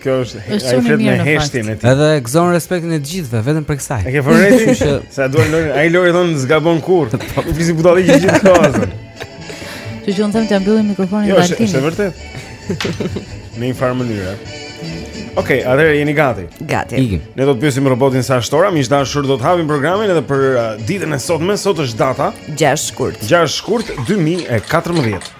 Kjo është është ai flet me heshtjen e tij. Edhe e gëzon respektin e të gjithëve vetëm prej kësaj. E ke vërejt që sa duan Lori, ai Lori thon s'gabon kurrë. Po. Nuk visi budallëqe gjithë kohën. Që që unë thëmë ta mbyllim mikrofonin jo, Altini Jo, është e vërtet Në një farë mënyre Okej, okay, atëherë jeni gati Gati Ikim. Ne do të pyesim robotin sa është ora Miq të dashur do të hapim programin edhe për uh, ditën e sotme Sot është data 6 shkurt 6 shkurt 2014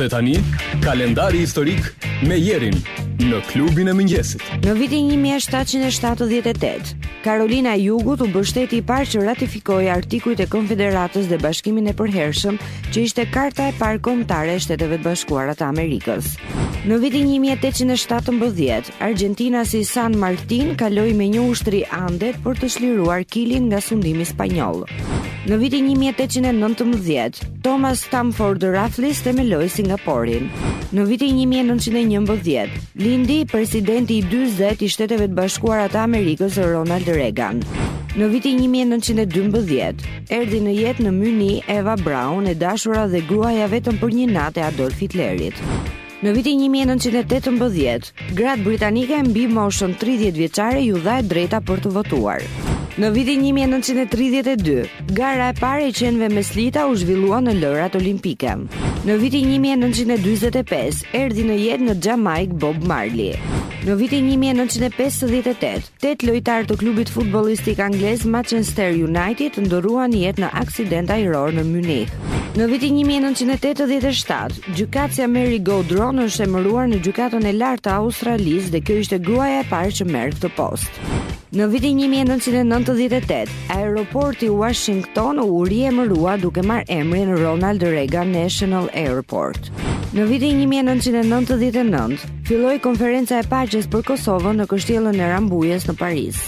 Dhe tani, kalendari historik me Jerin në klubin e mëngjesit. Në vitin 1778, Karolina e Jugut u bë shteti i parë që ratifikoi artikujt e Konfederatës dhe Bashkimin e Përhershëm, që ishte karta e parë kombëtare e Shteteve të Bashkuara të Amerikës. Në vitin 1817, Argjentinasi San Martin kaloi me një ushtri Andet për të çliruar Kilin nga sundimi spanjoll. Në vitin 1819, Thomas Stamford Raffles themeloi Singaporin. Në vitin 1911, lindi presidenti i 40 i Shteteve të Bashkuara të Amerikës, Ronald Reagan. Në vitin 1912, erdhi në jetë në Mynih Eva Braun, e dashura dhe gruaja vetëm për një natë e Adolf Hitlerit. Në vitin 1918, gratë britanike mbi moshën 30 vjeçare iu dha e drejta për të votuar. Në vitin 1932, gara e parë e qenve me slita u zhvillua në lojërat olimpike. Në vitin 1945, erdhi në jetë në Xhamajkë Bob Marley. Në vitin 1958, Tetë lojtarë të klubit futbollistik anglez Manchester United ndërruan jetë në aksident ajror në Mynih. Në vitin 1987, gjykatësja Mary Gaudron është emëruar në gjykatën e lartë të Australisë dhe kjo ishte gruaja e parë që merr këtë post. Në vitin 1998, aeroporti Washington u riemërua duke marrë emrin Ronald Reagan National Airport. Në vitin 1999, Filloi konferenca e paqes për Kosovën në kështjellën e Rambujës në Paris.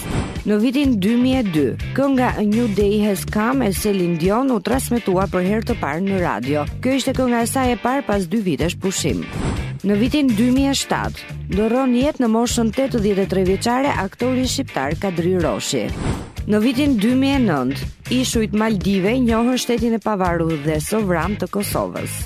Në vitin 2002, kënga A New Day Has Come e Celine Dion u transmetua për herë të parë në radio. Kjo ishte kënga e saj e parë pas dy vitesh pushim. Në vitin 2007, ndërron jetë në moshën 83 vjeçare aktori shqiptar Kadri Roshi. Në vitin 2009, ishujt Maldive njohën shtetin e pavarur dhe sovran të Kosovës.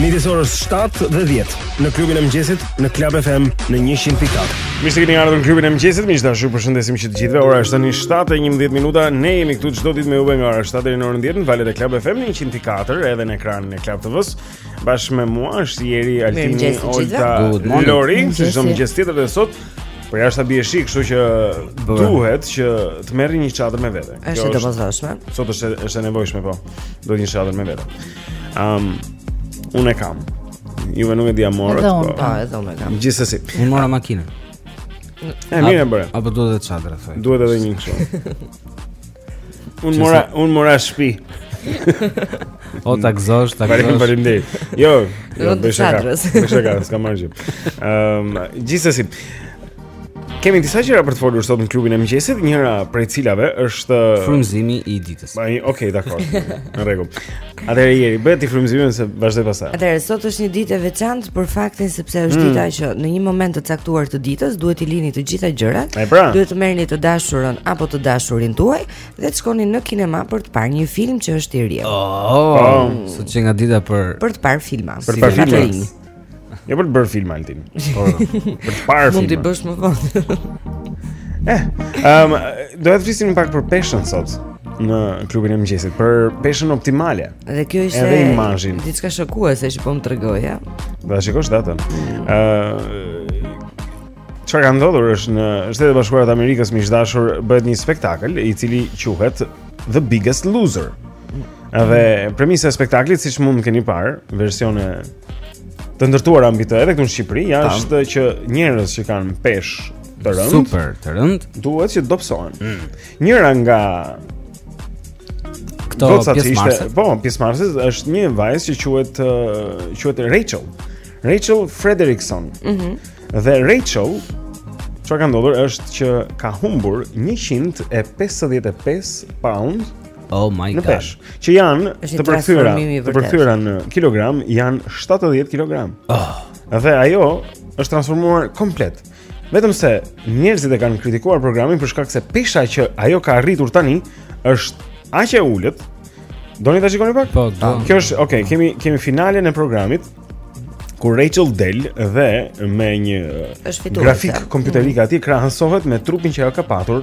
Midis orës 7 dhe 10 në klubin e mëngjesit në Club FM në 100.4. Mirë se keni ardhur në klubin e mëngjesit. Miq të dashur, ju përshëndesim që të gjithëve. Ora është tani 7:11 minuta. Ne jemi këtu çdo ditë me juve nga ora 7 deri në orën 10 në valët e Club FM në 100.4 edhe në ekranin e Club TV-s. Bashkë me mua është Jeri, Altini, Olta, Lori, si çdo mëngjes tjetër dhe sot Po jashtë bie shi, kështu që duhet që të merrni një çadër me vete. Është e domosdoshme. Sot është është e nevojshme po. Duhet një çadër me vete. Um, unë e kam. Juve nuk e di a morët. Edhe unë, po. po, edhe unë e kam. Gjithsesi. Unë mora makinën. E mirë bëre. Apo duhet edhe çadra thoj. Duhet edhe një kështu. Unë mora, unë mora shtëpi. O ta gëzosh, ta gëzosh. Faleminderit. Jo, jo, bëj shaka. Bëj shaka, s'kam marrë gjë. Ehm, gjithsesi, Kemi disa gjëra për të folur sot në klubin e mëngjesit, njëra prej cilave është uh, frymëzimi i ditës. Ai, okay, dakor. Në rregull. Atëherë jeri, bëje ti frymëzimin se vazhdoj pastaj. Atëherë sot është një ditë e veçantë për faktin sepse është mm. dita që në një moment të caktuar të ditës duhet të lini të gjitha gjërat. Pra. Duhet të merrni të dashurën apo të dashurin tuaj dhe të shkoni në kinema për të parë një film që është i ri. Oh, oh. sot qenka dita për për të parë filma. Për të parë filma. Jo për të bërë film Altin. Po. Për të parë film. Mund ta bësh më vonë. Eh, ehm, do të flisim pak për peshën sot në klubin e mëngjesit për peshën optimale. Dhe kjo ishte edhe imazhi. Diçka shokuese që po më tregoje. Do ta shikosh datën. Ëh, mm. çfarë ka ndodhur është në Shtetet e Bashkuara të Amerikës miq të dashur bëhet një spektakël i cili quhet The Biggest Loser. Dhe premisa e spektaklit, siç mund të keni parë, versione të ndërtuara mbi të edhe këtu në Shqipëri, ja është që njerëz që kanë peshë të rëndë, super të rëndë, duhet që të dobësohen. Mm. Njëra nga këto pjesëmarrëse, po, pjesëmarrëse është një vajzë që quhet uh, quhet Rachel. Rachel Frederickson. Mhm. Mm dhe Rachel ça ka ndodhur është që ka humbur 155 pound Oh my god. Në peshë, që janë të përkthyera, të përkthyera në kilogram, janë 70 kilogram. Oh. Dhe ajo është transformuar komplet. Vetëm se njerëzit e kanë kritikuar programin për shkak se pesha që ajo ka arritur tani është aq e ulët. Doni ta shikoni pak? Po, do. Kjo është, okay, kemi kemi finalen e programit ku Rachel del dhe me një grafikë kompjuterike mm. aty krahasohet me trupin që ajo ka patur.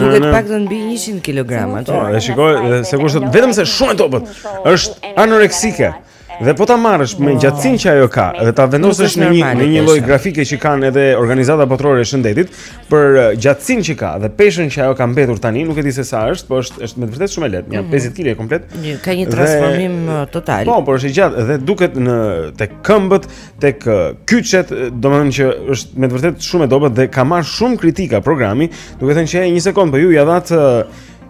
Duket pak mbi 100 kilograma. Po, e shikoj sepse vetëm se shumë e dobët. Është anoreksike. Dhe po ta marrësh me gjatësinë që ajo ka dhe ta vendosësh në një në një lloj grafike që kanë edhe Organizata Botërore e Shëndetit për uh, gjatësinë që ka dhe peshën që asaj i ka mbetur tani, nuk e di se sa është, por është është me të vërtetë shumë e lehtë, janë 50 mhm. kg komplet. Një ka një transformim uh, total. Po, por është e gjatë dhe duket në tek këmbët, tek kyçet, domethënë që është me të vërtetë shumë e dobët dhe ka marrë shumë kritika programi, duke thënë që një sekond, po ju ja dhatë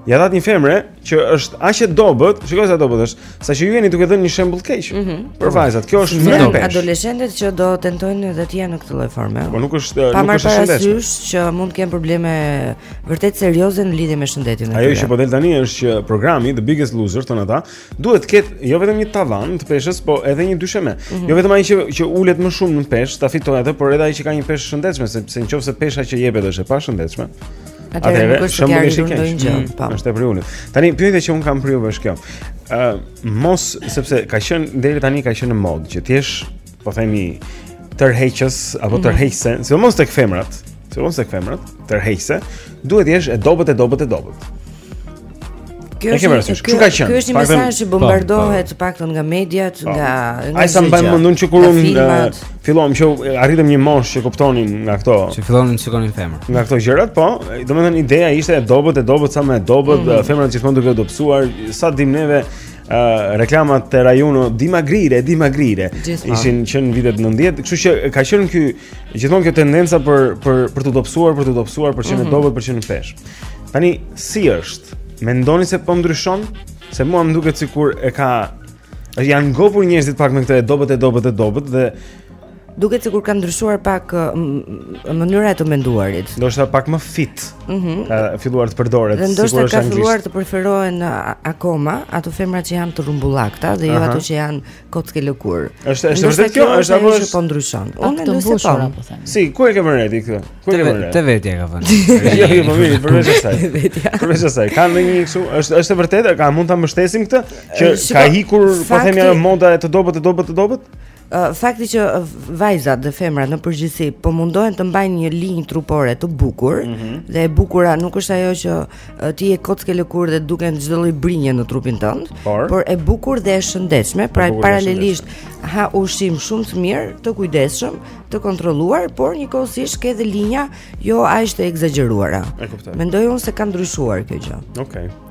ja dhatë një femre që është aq e dobët, shikoj sa e dobët është, saqë ju jeni duke dhënë një shembull të keq. Mm -hmm. Për vajzat, kjo është më dobët. Adoleshentet që do tentojnë edhe të jenë në këtë lloj forme. Po nuk është nuk është e shëndetshme. Pa marrë parasysh që mund të kenë probleme vërtet serioze në lidhje me shëndetin e tyre. Ajo që po del tani është që programi The Biggest Loser thonë ata Duhet të ketë jo vetëm një tavan të peshës, po edhe një dysheme. Mm -hmm. Jo vetëm ai që që ulet më shumë në peshë, ta fitojë atë, por edhe ai që ka një peshë të shëndetshme, sepse nëse pesha që jepet është e pashëndetshme, Atëherë nuk është kërkuar të ndonjë gjë. Mm, po. Është e priunë. Tani pyetja që unë kam për ju është kjo. Ë mos sepse ka qenë deri tani ka qenë në modë që të jesh po themi tërheqës apo mhm. tërheqëse, mm -hmm. sidomos tek femrat, sidomos tek femrat, tërheqëse, duhet të jesh e dobët e dobët e dobët. Kjo është kjo, kjo, ka qenë. Ky është një mesazh që po, bombardohet po. të paktën nga mediat, po. nga nga. Aq sa mbaj mend unë që kur unë fillova që arritëm një moshë që kuptonim nga këto. Që fillonim të shikonim femra. Nga këto gjërat, po, domethënë ideja ishte e dobët e dobët sa më e dobët, mm -hmm. femrat gjithmonë duke u dobësuar, sa dimë neve Uh, reklamat te Rai Uno dimagrire, dimagrire Gjithmonë. ishin që në vitet 90 kështu që ka qenë kjo gjithmonë kjo tendenca për, për, për t'u dobësuar për t'u dobësuar, për të qenë mm -hmm. e dobët për të qenë në peshë tani si është mendoni se po ndryshon se mua më duket sikur e ka janë ngopur njerëzit pak me këtë e dobët e dobët e dobët dhe Duket sikur ka ndryshuar pak mënyra e të menduarit. Ndoshta pak më fit. Ëh, mm -hmm. filluar të përdoret sigurisht. Ndoshta ka filluar të preferohen akoma ato femrat që janë të rrumbullakta dhe jo ato që janë kockë e lëkurë. Është është vërtet kjo, është apo është po ndryshon. Unë nuk e kam. Si, ku e ke vënë ti këtë? Ku e ke vënë? Te vetja e kam vënë. Jo, jo, po mirë, përveç asaj. Përveç asaj. Ka ndonjë kështu, është është vërtet, ka mund ta mbështesim këtë që ka ikur, po themi, moda e të dobët, të dobët, të dobët? fakti që vajzat dhe femrat në përgjithësi po mundohen të mbajnë një linjë trupore të bukur mm -hmm. dhe e bukura nuk është ajo që ti je kockë e lëkurë dhe duken çdo lloj brinje në trupin tënd, por, por e bukur dhe e shëndetshme, pra paralelisht ha ushqim shumë të mirë, të kujdesshëm, të kontrolluar, por njëkohësisht ke dhe linja jo aq të ekzagjeruara. Mendoj unë se ka ndryshuar kjo gjë. Okej. Okay.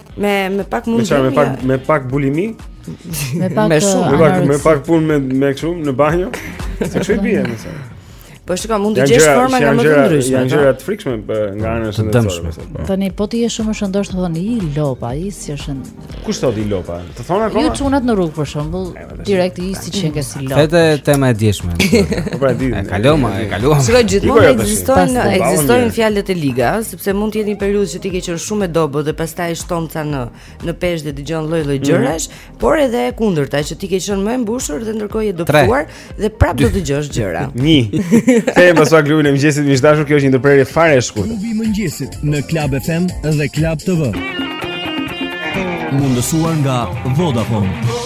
Me me pak mundësi. Me pak me pak bulimi. Me pak me shumë, me pak me pak punë me me kështu në banjë. Se çu i bie më sa. Po shikoj mund të gjesh forma nga më të ndryshme. Janë gjëra të frikshme nga ana shëndetësore. Po. Tani po të jesh shumë e shëndoshë të thonë i lopa, i si është. Kush thotë i lopa? Të thonë akoma? Ju çunat në rrugë për shembull. Direkt i si çenke si lot. Edhe tema e djeshme. Po pra di. Kaluam, e kaluam. Sigurisht po, gjithmonë ekzistojnë ekzistojnë fjalët e liga, sepse mund të jetë një periudhë që ti ke qenë shumë e dobët dhe pastaj shton ca në në peshë dhe dëgjon lloj-lloj mhm. gjërash, por edhe e kundërta që ti ke qenë më e mbushur dhe ndërkohë je dobësuar dhe prapë do të dëgjosh gjëra. 1. Kthehemi pas pak në klubin e mëngjesit, miq të dashur, kjo është një ndërprerje fare e shkurtër. Klubi i mëngjesit në Club FM dhe Club TV. Mundësuar nga Vodafone.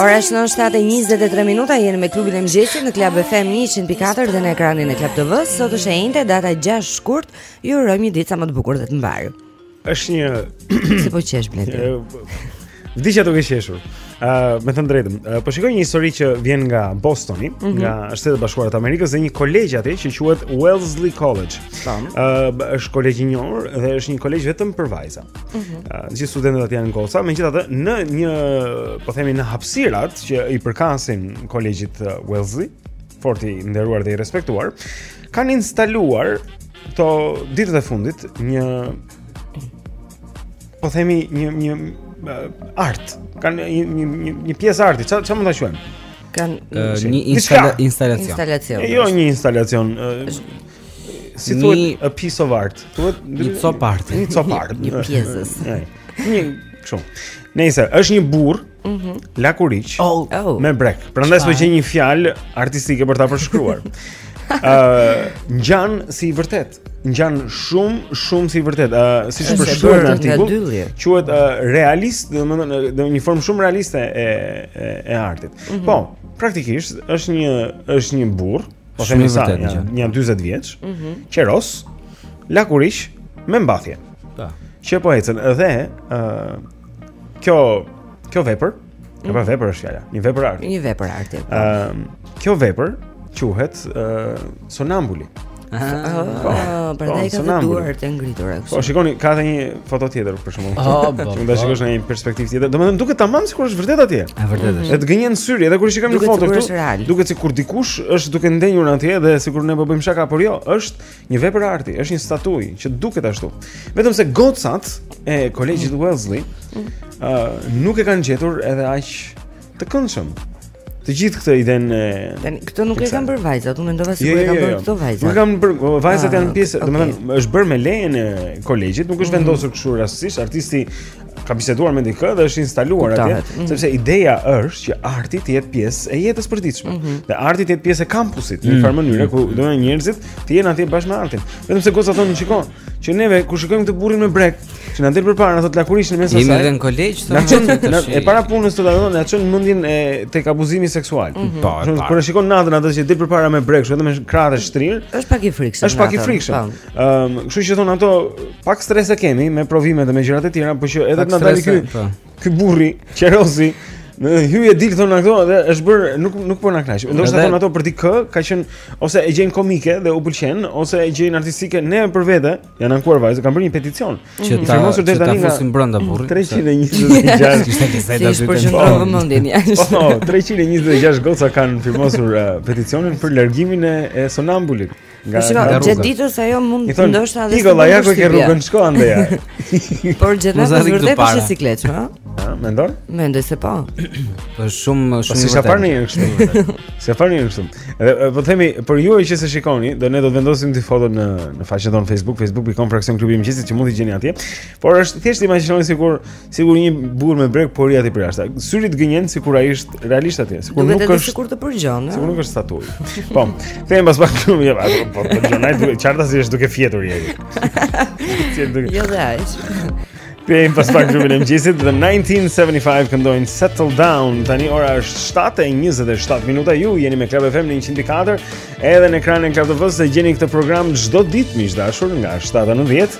Ora shënon 7:23 minuta jemi me klubin e mëngjesit në Club FM 104 dhe në ekranin e Club TV. Sot është e enjte, data 6 shkurt. Ju urojmë një ditë sa më të bukur dhe të mbarë. Është një Si po qesh bleti. Vdiqa duke qeshur. Ë, uh, me thënë të drejtën, uh, po shikoj një histori që vjen nga Bostoni, mm -hmm. nga Shtetet e Bashkuara të Amerikës dhe një kolegj atje që quhet Wellesley College. Ë, uh, është kolegj i njohur dhe është një kolegj vetëm për vajza. Ëh, mm -hmm. uh, gjithë studentët aty janë goca, megjithatë në një, po themi në hapësirat që i përkasin kolegjit Wellesley, fort i nderuar dhe i respektuar, kanë instaluar këto ditët e fundit një po themi një një art, kanë një një një, një pjesë arti, ça ça mund ta quajmë? Kan një instala instalacion. Instalacion. Jo një instalacion. Si thuhet a piece of art? Thuhet një copë arti. Një copë arti. Një pjesëz. Një kështu. Nëse është një burr Mhm. Mm Lakuriq. Oh. Oh. Me brek. Prandaj s'po gjej një fjalë artistike për ta përshkruar. Ë, uh, ngjan si i vërtet. Ngjan shumë, shumë si i vërtet. Ë, uh, siç është përshkruar në artikull, quhet uh, realist, domethënë në një formë shumë realiste e e, e artit. Mm -hmm. Po, praktikisht është një është një burr, po themi sa, një, një 40 vjeç, mm -hmm. qeros, lakuriq me mbathje. Po. Që po ecën dhe ë uh, Kjo kjo vepër, kjo pra vepër është fjala, një vepër arti. Një vepër arti. Po. Ëm, kjo vepër quhet ë sonambuli. Ah, ah, po, prandaj po, ka ato duart të ngritura kështu. Po shikoni, ka edhe një foto tjetër për shkakun. Ah, po. Mund ta shikosh në një perspektivë tjetër. Domethënë duket tamam sikur është vërtet atje. Është vërtet është. Edhe të gënjen syri, edhe kur shikojmë në foto këtu. Duket sikur dikush është duke ndenjur atje dhe sikur ne po bëjmë shaka, por jo. Është Një vepër arti, është një statujë që duket ashtu. Vetëm se gocat e Kolegjit mm. Wellesley mm. uh, nuk e kanë gjetur edhe aq të këndshëm. Të gjithë këtë idenë e Tan këto nuk e kanë bër vajzat, unë mendova se jo, po e jo, kanë jo, bër këto vajzat. Nuk kanë bër vajzat ah, janë pjesë, domethënë është bër me lejen e kolegjit, nuk është mm. vendosur kështu rastësisht, artisti ka biseduar me dikë dhe është instaluar atje, mm -hmm. sepse ideja është që arti të jetë pjesë e jetës përditshme. Mm -hmm. Dhe arti të jetë pjesë e kampusit në një farë mhm. mënyre ku mhm. do të njerëzit të jenë atje bashkë me artin. Vetëm se goca thonë shikon, që neve kur shikojmë këtë burrin me brek, që na del përpara thotë lakurisht në mes asaj. Jemi në kolegj thonë. Na çon e para punës, ndalon, na çon mendjen te abuzimi seksual. Mm -hmm. Po, kur e shikon natën atë që del përpara me brek, edhe me krahët e shtrirë. Është pak i frikshëm. Është pak i frikshëm. Po. Ëm, um, kështu që thon ato pak stres e kemi me provimet dhe me gjërat e tjera, por që edhe na dali ky po. ky burri, qerozi, në hyje dil thon ato dhe është bër nuk nuk po na kënaq. Ndoshta thon ato për dikë, ka qen ose e gjejnë komike dhe u pëlqen ose e gjejnë artistike ne për vete, janë ankuar vajzat, kanë bërë një peticion. Që ta mos u deri tani ta fusin brenda burrit. 326 ishte të zëta aty. Për shëndet vëmendjen ja. Po, 326 goca kanë firmosur eh, peticionin për largimin e Sonambulit. Nga po rruga. Gjatë ditës ajo mund të ndoshta edhe të bëjë. Ja ku ke rrugën shko andej. Por gjatë natës është vërtet është siklet, ha? Ha, mendon? Mendoj se po. Është shumë shumë. Si çfarë ne jemi kështu? Si çfarë ne jemi kështu? Edhe po themi për ju që s'e shikoni, do ne do të vendosim këtë foto në në faqen tonë Facebook, facebook.com fraksion klubi i mëngjesit që mund ta gjeni atje. Por është thjesht imagjinoni sikur Sikur një burrë me brek po rri aty përjashta. Syri të gënjen sikur ai është realisht atje, sikur nuk është sikur të përgjon, sikur nuk është statuj. Po. Them pas pak më ja, po të zgjonaj duhet çarta si është duke fjetur njeri. Jo daj. Kthehemi pas pak me klubin e mëngjesit the 1975 këndojnë Settle Down. Tani ora është 7:27 minuta. Ju jeni me Club FM në 104, edhe në ekranin e Club TV-s e gjeni këtë program çdo ditë miq të dashur nga 7 në 10.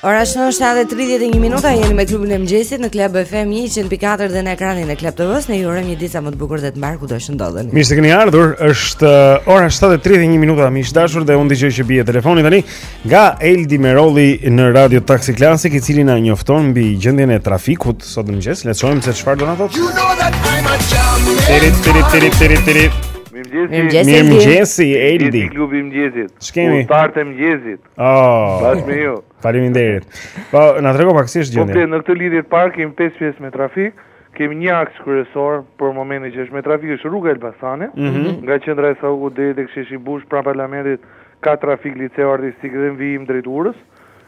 Ora është 7:31 minuta, jeni me klubin e mëngjesit në Club FM 104 dhe në ekranin e Club TV-s, ne ju urojmë një ditë sa më të bukur dhe të mbarë kudo që ndodheni. Mirë se keni ardhur, është uh, ora 7:31 minuta, miq të dashur dhe unë dëgjoj që bie telefoni tani nga Eldi Merolli në Radio Taxi Classic, i cili na njofton mbi gjendjen e trafikut sot në mëngjes. Le të shohim se çfarë do na thotë. Tiri tiri tiri tiri tiri. Mirëmëngjesi. Mirëmëngjesi Eldi. Klubi i mëngjesit. Ç'kemi? Klubi i artë i mëngjesit. Oh. Bashkë me ju. Faleminderit. Po, na trego pak si është gjendja. Po, në këtë lidhje të parë kemi 5 pjesë me trafik. Kemi një aks kryesor për momentin që është me trafik është rruga e Elbasanit, mm -hmm. nga qendra e Saukut deri tek sheshi Bush pranë parlamentit ka trafik liceu artistik dhe në vijim drejt urës.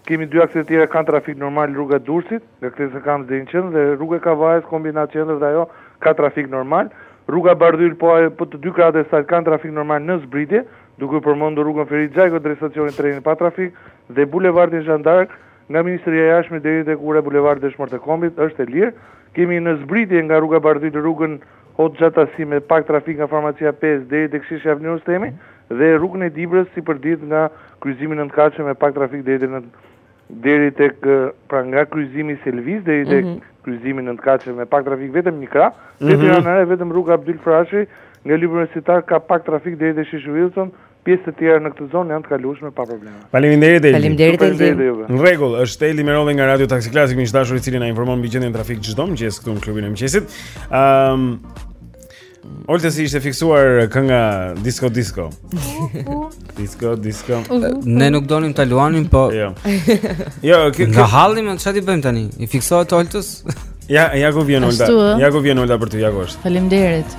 Kemi dy akse të tjera kanë trafik normal rruga e Durrësit, nga kthesa e Kamzës në qendër dhe rruga e Kavajës Kombinat qendër dhe ajo ka trafik normal. Rruga Bardhyl po po të dy krahat e saj kanë trafik normal në zbritje, duke përmendur rrugën Ferit Xhajko drejt stacionit të trenit pa trafik dhe bulevardin Zhan d'Ark, nga Ministria e Jashtme deri tek ura e bulevardit Dëshmorët e Kombit është e lirë. Kemi në zbritje nga rruga Bardhyl rrugën Hoxha Tasim me pak trafik nga Farmacia pesë deri tek Sheshi Avni Rustemi dhe rrugën e Dibrës si përditë nga kryqëzimi Nëntkatëshe me pak trafik deri te deri tek pra nga kryqëzimi i Selvisë deri tek mm -hmm. kryqëzimi në Tkaçe me pak trafik vetëm një krah, mm -hmm. vetëm në vetëm rruga Abdyl Frashëri nga libri universitar ka pak trafik deri te Sheshi Wilson, pjesë të tjera në këtë zonë janë të kalueshme pa probleme. Faleminderit Eldi. Faleminderit Eldi. Në rregull, është Eldi Merove nga Radio Taxi Classic, miq të dashur i cili na informon mbi gjendjen e trafikut çdo mëngjes këtu në klubin e mëngjesit. Ëm um, Oltës i ishte fiksuar kënga Disco Disco. disco Disco. Ne nuk donim ta luanim, po. Jo. Jo, kjo ka halli im ça t'i bëjmë tani. I fiksohet Oltës? Ja, ja ku vjen Olta. Ja ku vjen Olta për ty, ja ku është. Faleminderit.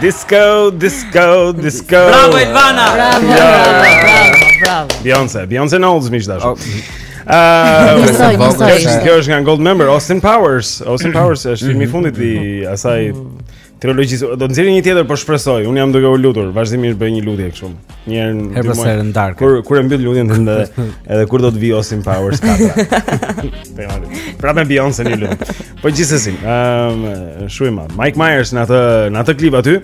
Disco, disco, disco. Bravo Elvana. Bravo. Bravo. Bravo. Beyonce, Beyonce Knowles miq të dash. Oh. Ah, kjo është nga Gold Member Austin Powers. Austin Powers është filmi i mhm. fundit i asaj trilogjisë. Do të nxjerrin një tjetër, po shpresoj. Un jam duke u lutur, vazhdimisht bëj një lutje kështu. Një herë në dy muaj. Herë darkë. Kur kur e mbyll lutjen tënde, edhe kur do të vi Austin Powers katra. Pra me Beyoncé në lutje. Po gjithsesi, ëm um, shumë më. Mike Myers në atë në atë klip aty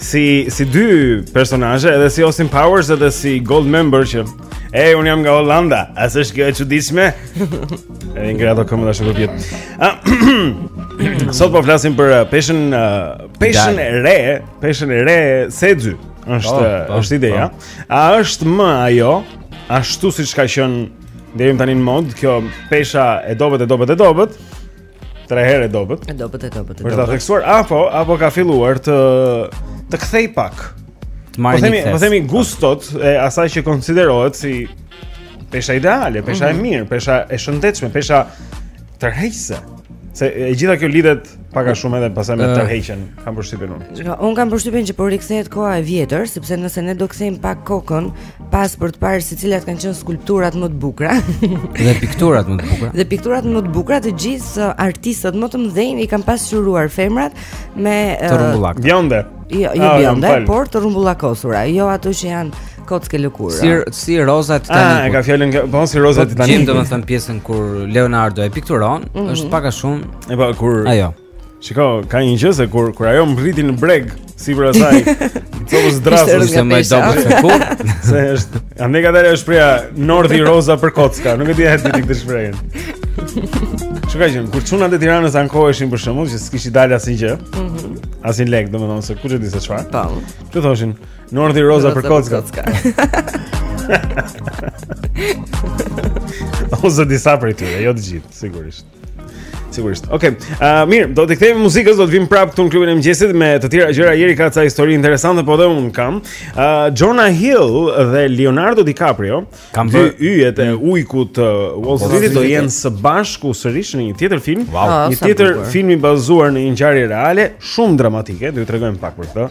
si si dy personazhe, edhe si Austin Powers edhe si Gold Member që e un jam nga Holanda, a s'është kjo e çuditshme? Edhe ngre ato këmbë dashur për vjet. Ah, sot po flasim për uh, peshën uh, peshën e re, peshën e re se dy. Është oh, oh, është ideja. Oh. A është më ajo ashtu siç ka qenë deri tani në modë, kjo pesha e dobët e dobët e dobët? Tre herë e dobët. E dobët e dobët. Për ta theksuar apo apo ka filluar të të kthejë pak. Të marrë një kthesë. Po themi gustot e asaj që konsiderohet si pesha ideale, pesha mm -hmm. e mhm. mirë, pesha e shëndetshme, pesha tërheqëse. Se e gjitha kjo lidhet pak a shumë edhe pastaj me tërheqjen, kam përshtypjen unë. Jo, unë kam përshtypjen që po rikthehet koha e vjetër, sepse nëse ne do kthejmë pak kokën, pas për të parë se cilat kanë qenë skulpturat më të bukura dhe pikturat më të bukura. Dhe pikturat më të bukura të gjithë uh, artistët më të mëdhenj i kanë pasqyruar femrat me uh, të rrumbullak. Bjonde. Jo, jo ah, bjonde, por të rrumbullakosura, jo ato që janë kockë e lëkurë. Si si Roza e Titanikut. Ah, e ka fjalën po si Roza e po, Titanikut. Gjithë domethën pjesën kur Leonardo e pikturon, mm -hmm. është pak a shumë. E pa po, kur Ajo. Shiko, ka një gjë se kur kur ajo mbërriti në breg sipër asaj, copës dërrasë është më e dobët se kur, se është, andaj ka dalë shprehja Ngordhi Roza për kocka, nuk e di a e di ti këtë shprehje. Që ka qenë, kur çunat e Tiranës ankoheshin për shembull që s'kishin dalë asnjë gjë. Mhm. Mm Asnjë lek, domethënë se kush e di se çfarë. Po. Që thoshin, Ngordhi Roza për kocka. Ose disa prej tyre, jo të gjithë, sigurisht. Sigurisht. Okej. Okay. Uh, mirë, do të kthehemi muzikës, do të vim prapë këtu në klubin e mëngjesit me të tjera gjëra. Jeri ka ca histori interesante, po edhe unë kam. Uh, Jonah Hill dhe Leonardo DiCaprio, kam dy yjet e mm. ujkut të uh, Wall po, Street do jenë së bashku sërish në një tjetër film, wow. një tjetër film i bazuar në një ngjarje reale, shumë dramatike, do ju tregojmë pak për këtë.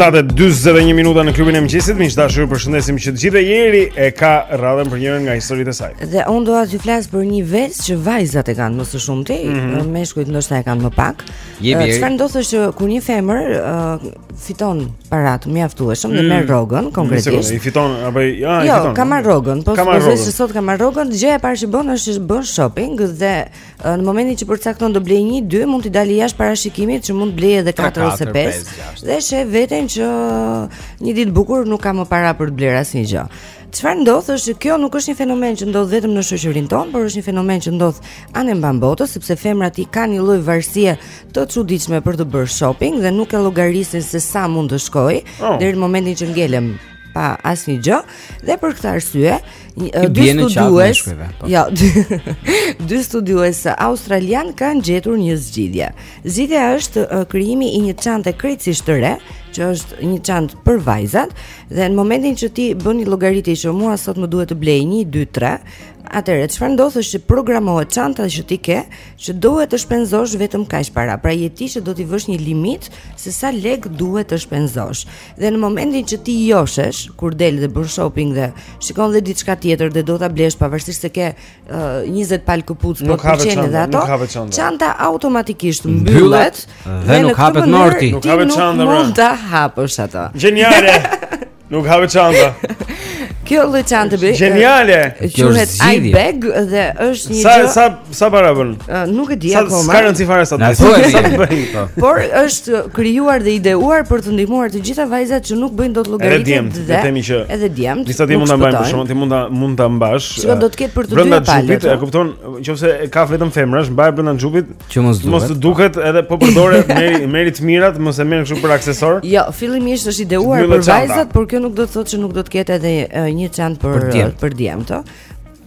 Shtatë e 41 minuta në klubin e mëngjesit, miq të dashur, ju përshëndesim që të gjithë, Jeri e ka radhën për njërën nga historitë e saj. Dhe unë dua të flas për një ves që vajzat e kanë më së shumti, mm -hmm. meshkujt ndoshta e kanë më pak. Çfarë ndodh është që kur një femër fiton para të mjaftueshme mm. dhe merr rrogën konkretisht. I fiton apo ja, i jo, fiton. Jo, ka marr rrogën, po po zë se sot ka marr rrogën, gjëja e parë që bën është të bën shopping dhe në momentin që përcakton të blejë 1, 2, mund t'i dalë jashtë parashikimit që mund të blejë edhe 4 ose 5 dhe sheh veten që një ditë bukur nuk ka më para për të blerë asnjë gjë. Çfarë ndodh është që kjo nuk është një fenomen që ndodh vetëm në shoqërinë tonë, por është një fenomen që ndodh anembanë botës, sepse femrat e kanë një lloj varësie të çuditshme për të bërë shopping dhe nuk e llogarisin se sa mund të shkojë oh. deri në momentin që ngelen pa asnjë gjë dhe për këtë arsye dy studiues po. jo dy studiues australian kanë gjetur një zgjidhje. Zgjidhja është krijimi i një çante krejtësisht të re që është një çantë për vajzat dhe në momentin që ti bën një llogaritje që mua sot më duhet të blej 1 2 3 Atëherë çfarë ndodh është që programohet çanta që ti ke që duhet të shpenzosh vetëm kaq para. Pra je ti që do t'i vësh një limit se sa lek duhet të shpenzosh. Dhe në momentin që ti joshesh, kur del dhe bën shopping dhe shikon dhe diçka tjetër dhe do ta blesh pavarësisht se ke uh, 20 palë këpucë po të pëlqen dhe ato. Çanta automatikisht mbyllet dhe, dhe nuk hapet më porti. Nuk hapet çanta. Mund ta hapësh ato. Gjeniale. Nuk hapet çanta. Kjo lloj çante bëj. Gjeniale. Quhet I bag dhe është një sa, gjë. Sa sa sa para bën? Uh, nuk e di sa, akoma. S'ka rëndësi fare sa të bëjë. Po. Por është krijuar dhe ideuar për të ndihmuar të gjitha vajzat që nuk bëjnë dot llogaritë. Edhe djem, dhe, dhe themi që edhe djem. Disa ti mund ta mbajmë për shkakun, ti mund ta mund ta mbash. Që do të ketë për të dy palët. Brenda xhupit, e kupton, nëse ka vetëm femrash, mbaj brenda xhupit, Që mos duket. Mos të duket edhe po përdore meri meri të mirat, mos e merr kështu për aksesor. Jo, fillimisht është ideuar për vajzat, por kjo nuk do të thotë që nuk do të ketë edhe një çantë për për djemtë.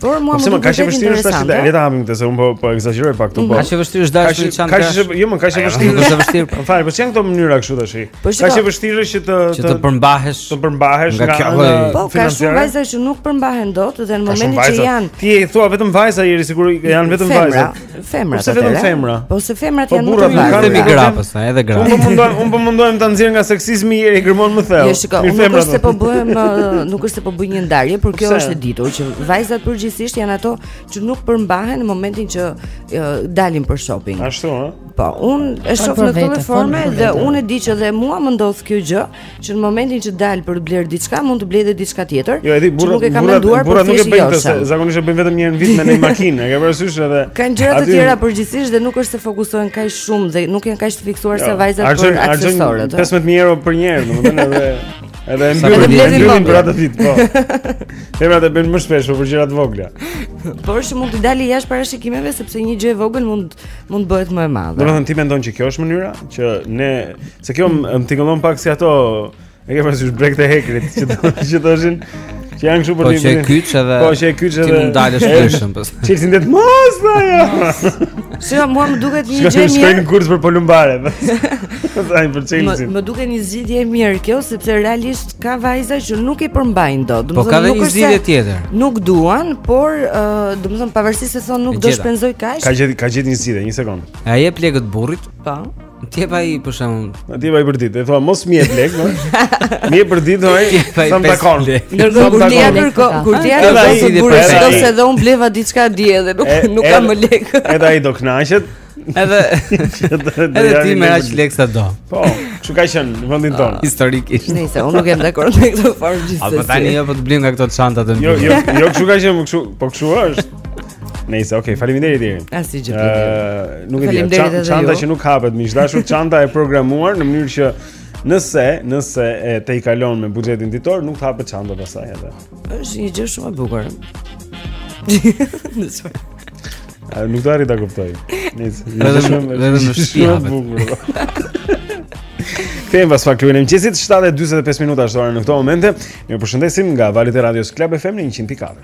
Por mua po më duket se vështirë është tash le ta hapim këtë se un po po ekzagjeroj pak këtu po. Kaq e vështirë është dashur çan. Kaq e, jo më kaq e vështirë. Nuk është vështirë. Po fal, po janë këto mënyra kështu tash. Po kaq e vështirë që të që të përmbahesh, të përmbahesh nga kjo lloj. Po ka shumë vajza që nuk përmbahen dot dhe në momentin që janë. Ti e thua vetëm vajza, Jeri, je sigurt janë vetëm vajza. Femrat atëherë. Po se vetëm femra. Po se femrat po janë më të mirë. Po burrat grapës, na edhe grapë. Unë po mundohem, unë po mundohem ta nxjerr nga seksizmi e gërmon më thellë. Jo, shiko, unë nuk është se po bëjmë, uh, nuk është se po bëj një ndarje, por kjo është e ditur që vajzat përgjithsisht janë ato që nuk përmbahen në momentin që uh, dalin për shopping. Ashtu, ëh. Po, unë e shoh në këtë formë dhe unë e di që dhe mua më ndodh kjo gjë. Që në momentin që dal për të bler diçka, mund të blej edhe diçka tjetër. Jo, edhe burra, nuk e kam menduar, por nuk e bëjnë këtë, se zakonisht e bëjnë vetëm një herë në vit me një makinë, e ke parasysh edhe. Kanë gjëra të tjera përgjithsisht dhe nuk është se fokusohen kaq shumë dhe nuk janë kaq të fiksuar sa jo, vajzat për aksesorët. 15000 euro për një herë, domethënë edhe edhe mbyllin për atë vit, po. Femrat e bëjnë më shpesh për gjëra të vogla. Por që mund të dali jashtë parashikimeve sepse një gjë e vogël mund mund të bëhet më e madhe. Domethënë ti mendon që kjo është mënyra që ne Se kjo më tingëllon pak si ato E ke parasysh brekë të hekrit Që të që thoshin Që janë këshu për po një Po që e kyç edhe Po që e kyç edhe Ti mund të dalësh përshëm pës Çelsin në det mos dhe jo Si jo mua më duket një gjë mirë Shkojnë kurs për polumbare Më duket një zgjidhje e mirë kjo Sepse realisht ka vajza që nuk i përmbajnë dot Po ka dhe një zgjidhje tjetër Nuk duan Por domethënë pavarësisht se thonë nuk do shpenzoj kaq Ka edhe një zgjidhje një sekund Ia jep lekët burrit Po Ti e pa i për shembull. Na ti e pa i për ditë. E thua mos m'i jep lek, më. M'i jep për ditë, ai. Sa më takon. Ndërsa kur ti apo kur kur ti apo do të bësh do se do un bleva diçka di edhe nuk nuk kam më lek. Edhe ai do kënaqet. Edhe edhe ti merr aq lek sa do. Po, kshu ka qen në vendin tonë. Ah, historikisht. Nejse un nuk jam dakord me këtë formë gjithsesi. Apo tani apo jo, të blej nga këto çanta të mbyllura. Jo, jo, jo, kshu ka qen, po kështu, po kështu është. Nejse, okay, faleminderit deri. Asgjë. Ëh, nuk e di. Faleminderit Çanta që nuk hapet, miq të dashur, çanta e programuar në mënyrë që nëse, nëse e tejkalon buxhetin ditor, nuk të hapet çanta pastaj edhe. Është një gjë shumë e bukur. Nejse. A nuk do arrit ta kuptoj. Nejse, është shumë e bukur. Shumë e bukur. Kthehemi pas pak lajme qesim 7:45 minuta është ora në këto momente. Ju përshëndesim nga valët e radios Club FM 104.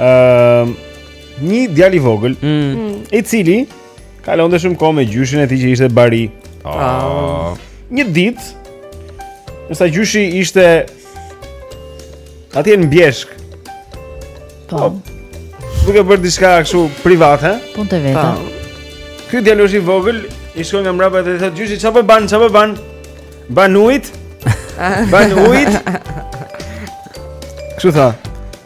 Ëm uh, një djalë i vogël, mm. mm. i cili kalonte shumë kohë me gjyshin e tij që ishte bari. Oh. Ah. Një ditë, ndërsa gjyshi ishte atje në bjeshk. Po. Oh. Duke bërë diçka kështu private. Punët e veta. Po. Ky djaloshi i vogël, i shkon nga mbrapa dhe i thotë gjyshi çfarë po bën, çfarë po bën? Ban ujt. Ban ujt. Kështu tha.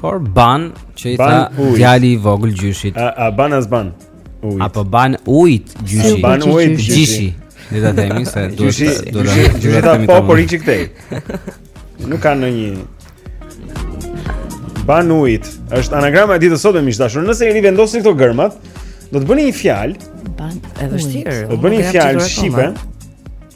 Por ban që i tha djali i vogël gjyshit. A, a ban as ban. Ujt. Apo ban ujt gjyshi. Ban ujt gjyshi. Ne të themi se do të do të do të themi po por ikë këtej. Nuk ka ndonjë Ban ujt. Është anagrama e ditës sot miq të dashur. Nëse i rivendosni këto gërmat, do të bëni një fjalë. Pak e vështirë. Do të bëni një fjalë shqipe.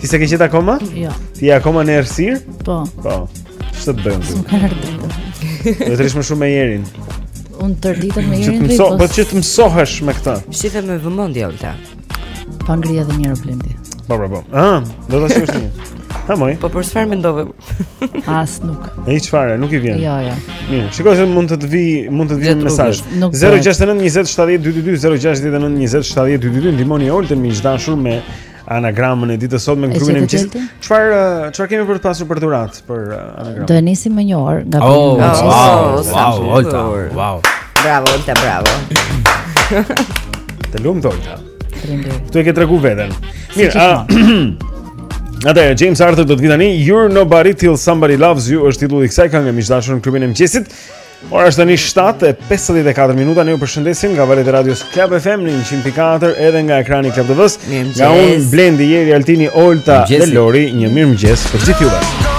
Ti s'e ke gjetë akoma? Jo. Ti je akoma në errësirë? Po. Po. Ç'të bëjmë ti? Do të rrish më shumë me Jerin. Unë të rri tërë ditën me Jerin. Po po që të mësohesh me këtë. Shife me vëmendje Olta. Pa ngri edhe një problem ti. Po po po. Ah, do ta shohësh ti. Ha moj. Po për çfarë mendove? As nuk. E hiç fare, nuk i vjen. Jo, jo. Mirë, shiko se mund të të vi, mund të të vijë mesazh. 069 20 70 222 069 20 70 222 ndihmoni Oltën miq të dashur me anagramën e ditës sot në klubin e mëngjesit. Çfarë çfarë kemi për të pasur për dhuratë për uh, anagramën? Do e nisim me një orë nga klubi oh, e mëngjesit. Wow, wow, wow, wow. Bravo, Olta, bravo. Të lumtë Olta. Faleminderit. Ti e ke tregu veten. Mirë, atëherë James Arthur do të vi tani. You're nobody till somebody loves you është titulli i kësaj këngë miq të dashur në klubin e mëngjesit. Ora është tani 7:54 minuta. Ne ju përshëndesim nga valët e radios Club FM në 100.4 edhe nga ekrani i Club TV-së. Nga unë Blendi, Jeri, Altini, Olta dhe Lori, një mirëmëngjes për gjithë juve.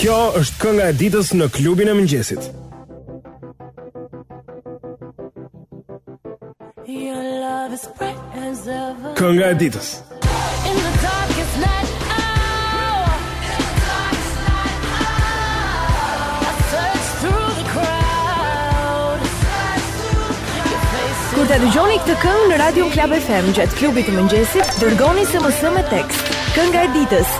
Kjo është kënga e ditës në klubin e mëngjesit. Kënga e ditës. Kur ta dëgjoni këtë këngë në radion Club FM gjatë klubit të mëngjesit, dërgoni SMS me tekst. Kënga e ditës.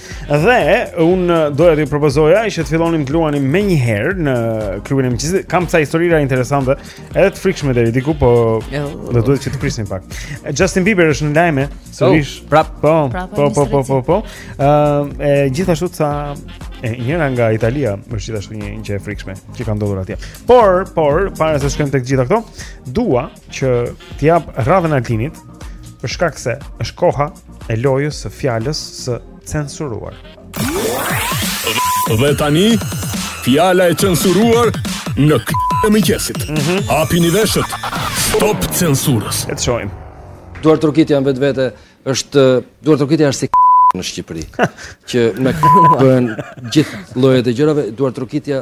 Dhe unë doja t'ju propozoja që të fillonim të luanim menjëherë në klubin e mëngjesit. Kam ca histori interesante, edhe të frikshme deri diku, po jo. do duhet që të prisnim pak. Justin Bieber është në lajme, oh, sërish. Oh, prap, po, pra, po, po, po, po, po. Ëm, e gjithashtu ca e njëra nga Italia, është gjithashtu një gjë e frikshme që ka ndodhur atje. Por, por, para se të shkojmë tek gjitha këto, dua që t'i jap radhën Altinit, Për shkak se është koha e lojës së fjalës së censuruar. Dhe tani fjala e censuruar në klubin e mëngjesit. Mm -hmm. Hapini veshët. Stop censurës. E të shojmë. Duartrokitja në vetvete, është duartrokitja si në Shqipëri, që bëhen gjithë llojet e gjërave, duartrokitja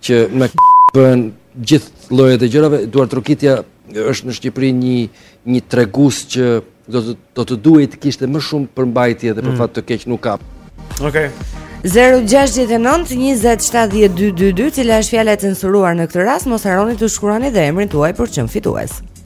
Që me k*** bëhen gjithë llojet e gjërave, duartrokitja është në Shqipëri një një tregus që do të do të duhej të kishte më shumë përmbajtje dhe për mm. fat të keq nuk ka. Okej. 0-6-9-20-70-222 Cila është fjala e censuruar në këtë rast Mos harroni të shkruani dhe emrin tuaj për të qenë fitues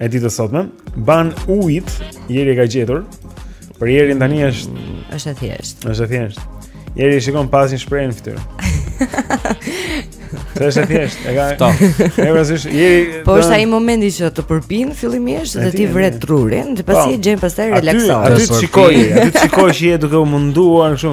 e ditës sotme. Ban Uit, Jeri e ka gjetur. Për Jerin tani është është e thjeshtë. Është e thjeshtë. Jeri shikon pas një shprehje në fytyrë. Se është e thjeshtë, e ka, po. E vërtetë, Jeri Po është ai momenti që të përpin fillimisht dhe të vret trurin, dhe pasi e gjen pastaj relaksohesh. Aty shikoj, aty shikoj që je duke u munduar kështu.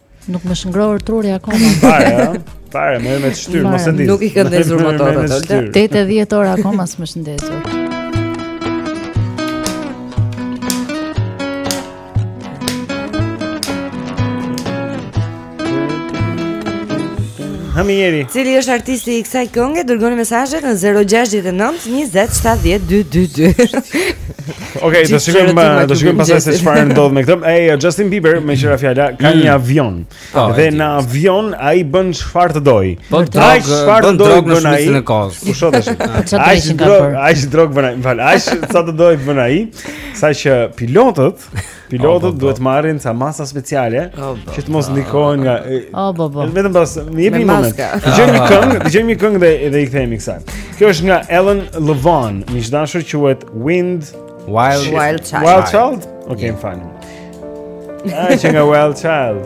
Nuk m'është ngrohur truri akoma. Pare, ha? Pare, më me të shtyrë, më së Nuk i ka ndezur motorët, motorët. 8-10 orë akoma s'më është ndezur. Ha mi Jeri. Cili është artisti i kësaj kënge? Dërgoni mesazhet në 069 20 70 222. Okej, do shikojmë do shikojmë pastaj se çfarë ndodh me këtë. Ej, Justin Bieber me qira fjala ka mm. një avion. Po, dhe në avion ai bën çfarë të dojë. Po drogë, çfarë të dojë bën ai. Ku shoh tash? Ai drogë, ai drogë bën ai. Fal, ai ça të dojë bën ai. Sa që pilotët Pilotët duhet të marrin ca masa speciale që të mos ndikohen nga Oh po po. Vetëm pas më jepni një moment. Dëgjojmë një këngë, dëgjojmë një këngë dhe dhe i kthehemi kësaj. Kjo është nga Elen Levon, miq të dashur quhet Wind Wild Wild Child. Wild Child. Okay, fine. Ai që nga Wild Child.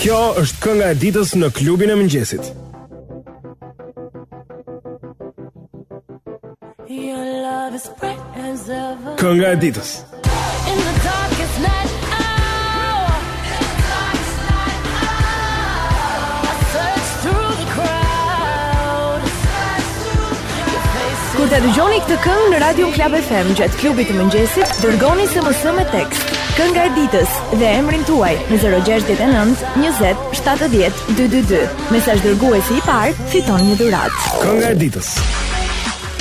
Kjo është kënga e ditës në klubin e mëngjesit. Kënga e ditës. In the darkest night. Kur ta dëgjoni këtë këngë në Radio Club FM gjatë klubit të mëngjesit, dërgoni SMS me tekst. Kënga e ditës, dhe emrin tuaj në 069 20 70 222. Mesazhdërguesi i parë fiton një dhuratë. Kënga e ditës.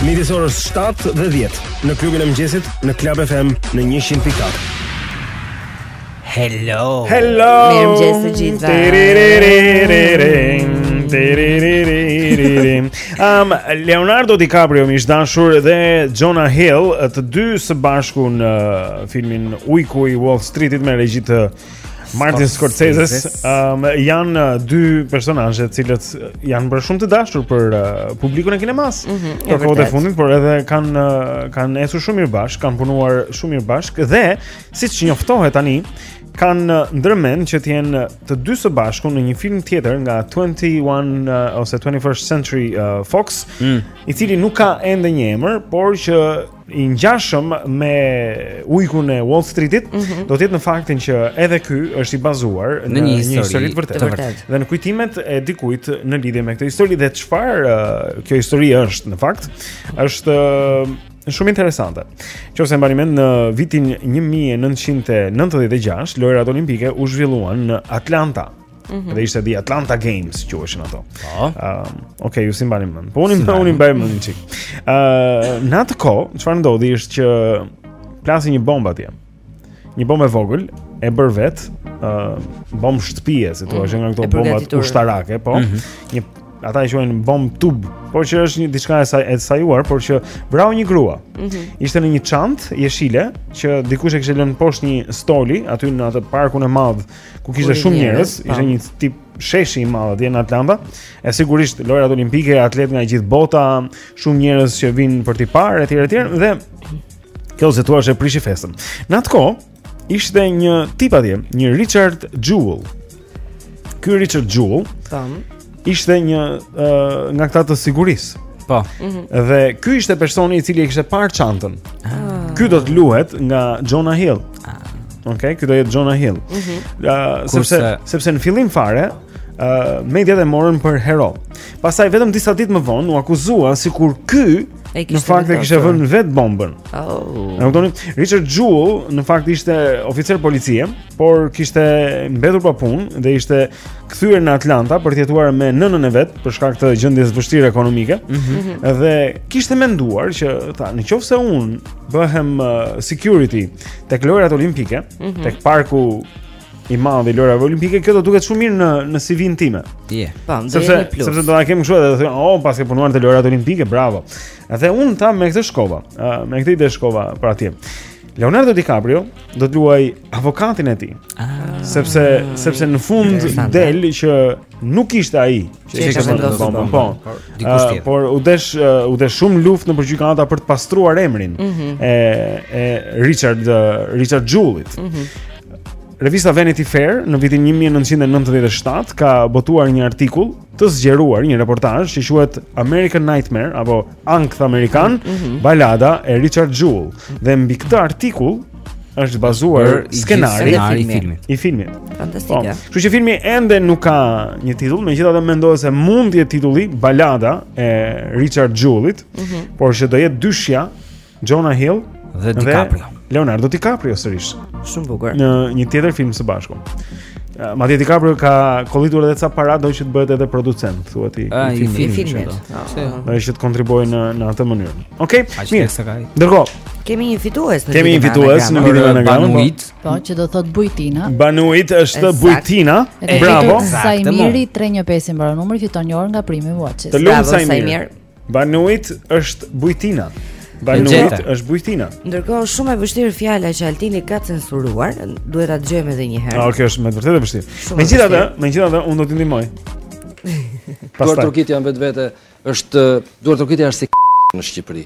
Midis orës 7 dhe 10 në klubin e mëngjesit në Club FM në 100.4. Hello. Hello. Mirëmëngjes të gjithëve. Um Leonardo DiCaprio miq të dashur dhe Jonah Hill, të dy së bashku në filmin Ujku i Wall Streetit me regji të Martin Scorsese, um, janë uh, dy personazhe të cilët uh, janë bërë shumë të dashur për uh, publikun e kinemasë. Mm -hmm, për kohët e fundit, por edhe kanë uh, kanë ecur shumë mirë bashkë, kanë punuar shumë mirë bashkë dhe siç njoftohet tani, kanë uh, ndërmend që të jenë të dy së bashku në një film tjetër nga 21 uh, ose 21st Century uh, Fox, mm. i cili nuk ka ende një emër, por që i ngjashëm me ujkun e Wall Streetit, mm -hmm. do të jetë në faktin që edhe ky është i bazuar në, në një histori, histori të vërtetë. Vërtet. Dhe në kujtimet e dikujt në lidhje me këtë histori dhe çfarë uh, kjo histori është në fakt, është uh, shumë interesante. Qoftë se mbani mend në vitin 1996, lojërat olimpike u zhvilluan në Atlanta, -hmm. Dhe ishte The Atlanta Games, që quheshin ato. Po. Ëm, uh, okay, ju s'i mbani mend. Po unë mba i mbaj mend një çik. Ë, uh, në atë kohë, çfarë ndodhi është që plasi një bombë atje. Një bombë e vogël e bërë vetë, ë, uh, bombë shtëpie, si të thuash, mm -hmm. nga këto bombat ushtarake, po. Mm -hmm. Një ata e quajnë bomb tub, por që është një diçka e saj e sajuar, por që vrau një grua. Mm -hmm. Ishte në një çantë jeshile që dikush e kishte lënë poshtë një stoli aty në atë parkun e madh ku kishte shumë njerëz, ishte po. një tip sheshi i madh atje në Atlanta. E sigurisht lojërat olimpike, atlet nga gjithë bota, shumë njerëz që vijnë për t'i parë etj etj dhe kjo se thua se prishi festën. Në atë kohë ishte një tip atje, një Richard Jewell. Ky Richard Jewell, tam, ishte një uh, nga këta të sigurisë. Po. Mm -hmm. Dhe ky ishte personi i cili e kishte parë çantën. Ah. Ky do të luhet nga Jonah Hill. Ah. Okej, okay, ky do jetë Jonah Hill. Mm -hmm. uh, sepse Kurse... sepse në fillim fare mediat e morën për hero. Pastaj vetëm disa ditë më vonë u akuzua sikur ky Ai kishte. Në fakt e kishte vënë vetë bombën. Oh. E kuptoni? Richard Jewell në fakt ishte oficer policie, por kishte mbetur pa punë dhe ishte kthyer në Atlanta për të jetuar me nënën e vet për shkak të gjendjes vështirë ekonomike. Mm -hmm. Dhe kishte menduar që tha, në qoftë se unë bëhem uh, security tek lojërat olimpike, mm -hmm. tek parku i madh i lojërave olimpike, kjo do duket shumë mirë në në CV-n time. Yeah. Yeah. Po, sepse sepse do ta kem kështu edhe thonë, "Oh, paske punuar në lojërat olimpike, bravo." Dhe unë tha me këtë shkova, me këtë ide shkova për atje. Leonardo DiCaprio do të luajë avokatin e tij. Ah, sepse sepse në fund del që nuk ishte ai që e kishte vendosur bombën. Po. po. Dikush tjetër. Por u desh u desh shumë luftë nëpër gjykata për të pastruar emrin mm -hmm. e e Richard Richard Jewellit. Mm -hmm. Revista Vanity Fair në vitin 1997 ka botuar një artikull të zgjeruar, një reportazh që quhet American Nightmare apo Ankth Amerikan, mm -hmm. balada e Richard Jewell. Dhe mbi këtë artikull është bazuar skenari i filmit. I filmit. Fantastike. Po, kështu që filmi ende nuk ka një titull, megjithatë mendohet se mund të jetë titulli Balada e Richard Jewellit, mm -hmm. por që do jetë dyshja Jonah Hill dhe DiCaprio. Dhe Leonardo DiCaprio sërish. Shumë bukur. Në një tjetër film së bashku. Eh, Madje DiCaprio ka kollitur edhe ca para do që të bëhet edhe producent, thua ti. Ah, i filmit. Ah. Do që të kontribuojë në në atë mënyrë. Okej. Okay, mirë. Ndërkohë, kemi një fitues në Kemi një fitues në videoanagram. Banuit. Po, që do thot Bujtina. Banuit është ekzakt. Bujtina. Bravo. Saimiri 315 i mbaron numri fiton një orë nga Prime Watches. Të lumtë Saimir. Banuit është bujtina. Banuit është bujtina. Ndërkohë shumë e vështirë fjala që Altini ka censuruar, duhet ta dëgjojmë edhe një herë. Ah, okay, është me të vërtetë e vështirë. Megjithatë, megjithatë unë do t'i ndihmoj. Duartrokitja në vetvete është duartrokitja është si në Shqipëri.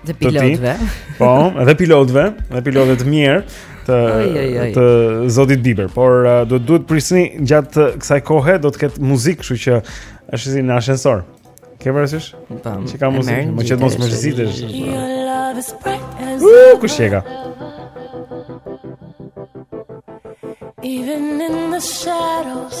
Dhe pilotëve. Po, edhe pilotëve, edhe pilotëve të mirë të oj, oj, oj. të Zotit Bieber, por uh, do duhet të prisni gjatë kësaj kohe do të ketë muzikë, kështu që është si në ashensor. Ke parasysh? Po. Që ka muzikë, që të mos mërzitesh. Uh, ku shikon? Even in the shadows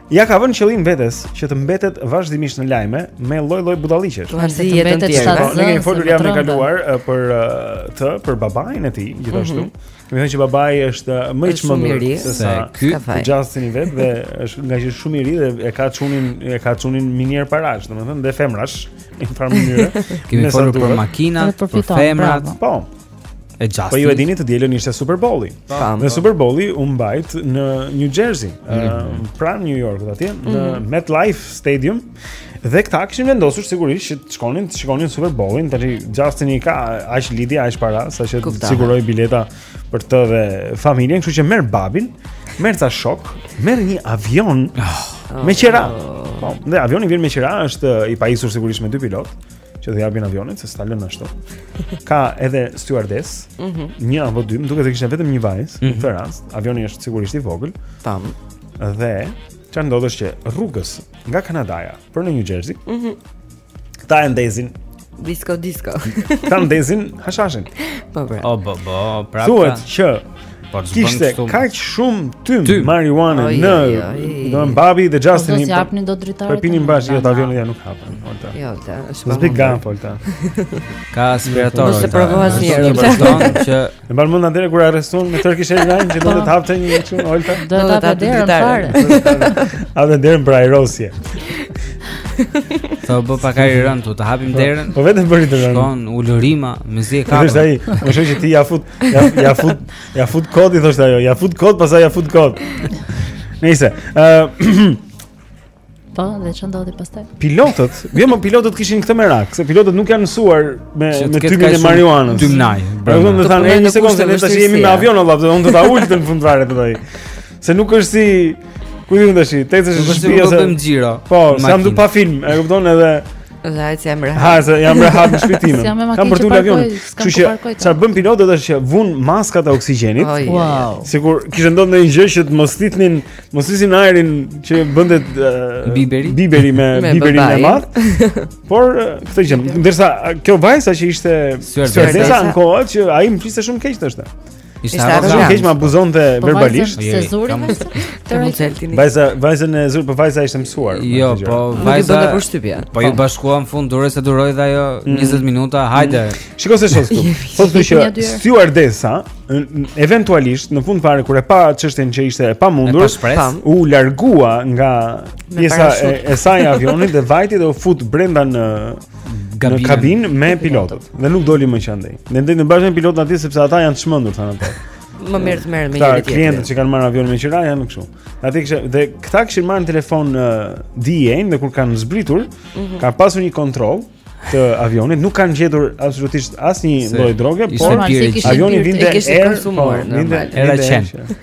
Ia ka vënë qëllim vetes që të mbetet vazhdimisht në lajme me lloj-lloj budalliqesh. Të mbetet jetën tjetër. Po, ne kemi folur javën e kaluar për të, për babain e tij, gjithashtu. Mhm. Kemi thënë që babai është më i çmendur se sa ky, Justini vetë dhe është ngaqë është shumë i ri dhe e ka çunin, e ka çunin minierë parash, domethënë dhe femrash në njëfarë mënyre. Kemi folur për makinat, për femrat. Po. E Justin. Po ju e dini të dielën ishte Super Bowl-i. Po. Në Super Bowl-i u mbajt në New Jersey, mm -hmm. pranë New York-ut atje, mm -hmm. në mhm. MetLife Stadium. Dhe këta kishin vendosur sigurisht që të shkonin të shikonin Super Bowl-in, tani Justini ka aq lidhje aq para, saqë siguroi bileta për të dhe familjen, kështu që merr babin, merr ca shokë, merr një avion oh. me qira. Oh. Po, dhe avioni vjen me qira, është i pajisur sigurisht me dy pilotë. që do ngasin avionin, se s'ta lënë ashtu. Ka edhe stjuardesë, mm -hmm. një apo dy, më duket se kishte vetëm një vajzë mm -hmm. në këtë rast. Avioni është sigurisht i vogël. Tam. Dhe çfarë ndodh është që rrugës nga Kanadaja për në New Jersey, mm -hmm. këta e ndezin disko disko. këta ndezin hashashin. Po pra. Po, po, po, pra. Thuhet pra. që Po kishte kaq shumë tym, tym marijuane oh, në, domethënë babi dhe Justin. Po do të japni do dritaret. Po pinin bash jo avionit ja nuk hapen, Olta. Jo, Olta. Është big gun Olta. Ka aspirator. Mos e provo asnjëherë. Do të thonë që e mban mend atëherë kur arrestuan me Turkish Airlines që donte po. hapte një çun Olta. Do të hapte derën fare. A dhe derën për ajrosje. Sa u bë pak ajri rëndë, u ta hapim po, derën. Po vetëm bëri të rëndë. Shkon ulërima, mezi e kapën. Është ai, më thotë që ti ja fut Ja, ja fut, ja fut kot i thoshte ajo. Ja fut kot, pastaj ja fut kot. Nëse, ë uh, Po, dhe ça ndodhi pastaj? Pilotët, jo më pilotët kishin këtë merak, se pilotët nuk janë mësuar me me tymin e marijuanës. Tymnajë. Domethënë thanë, "Ej, një sekondë se ne tash jemi me avion vëlla, do të ta ulë në fund varet atë." Se nuk është si ku ti rri tash, tek shtëpia. Po, s'a ndo pa film, e kupton edhe Dhe ai jam rehat. Ha, se jam rehat në shtëpinë time. Kam për të ulur avion. Kështu që çfarë bënë pilotët është që vunë maskat e oksigjenit. Oh, wow. Sikur kishte ndodhur ndonjë gjë që të mos thithnin, mos thithnin ajrin që bënte Bieberi. Bieberi me, me Bieberin e madh. Por këtë gjë, ndërsa kjo vajza që ishte stewardesa ankohet që ai më fliste shumë keq thoshte. Ishte arrogant. Shumë keq më abuzonte po verbalisht. S'e zuri, më e rëndësishme. Vajza, vajzën e zuri, po vajza s'ishte mësuar. Jo, po vajza. Nuk e bënte shtypje. Po ju po. bashkuam fund duroje s'e duroi dhe ajo 20 mm. minuta, hajde. Mm. Shiko se ç'thotë këtu. Po thotë që stewardesa eventualisht në fund fare kur e pa çështjen që ishte e pamundur, u largua nga pjesa e, e saj e avionit dhe vajti dhe u fut brenda në Kabinën, në kabinë me pilotët. pilotët. Dhe nuk doli më që andej. Dhe ndenji bashkë me pilotët atje sepse ata janë të çmendur thanë ata. më mirë të merrem me njëri tjetrin. Klientët që kanë marrë avionin me qira janë kështu. Aty kishte dhe këta kishin marrë në telefon në uh, DEA-n dhe kur kanë zbritur, mm -hmm. kanë pasur një kontroll të avionit, nuk kanë gjetur absolutisht asnjë lloj droge, por avioni vinte e konsumuar po, normalisht. Era qen.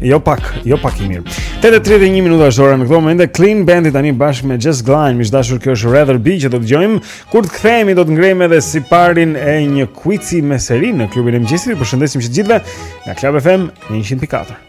Jo pak, jo pak i mirë. 8:31 minuta është ora në këtë moment. Clean Bandit tani bashkë me Jess Glynne, miq të dashur kjo është Rather Be që do të dëgjojmë. Kur të kthehemi do të ngrejmë edhe siparin e një quizi me seri në klubin e mëngjesit. Ju përshëndesim që të gjithëve nga Club FM 104.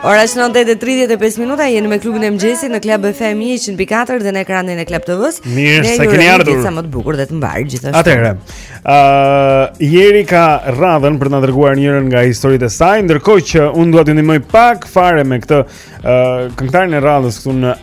Ora është 9:35 minuta, jeni me klubin e mëngjesit në Club FM 104 dhe në ekranin e Club TV-s. Mirë se keni ardhur. Sa më të bukur dhe të mbarë gjithashtu. Atëherë, ë uh, Jeri ka radhën për të na treguar njërën nga historitë e saj, ndërkohë që unë dua t'ju ndihmoj pak fare me këtë ë uh, këngëtarin e radhës këtu në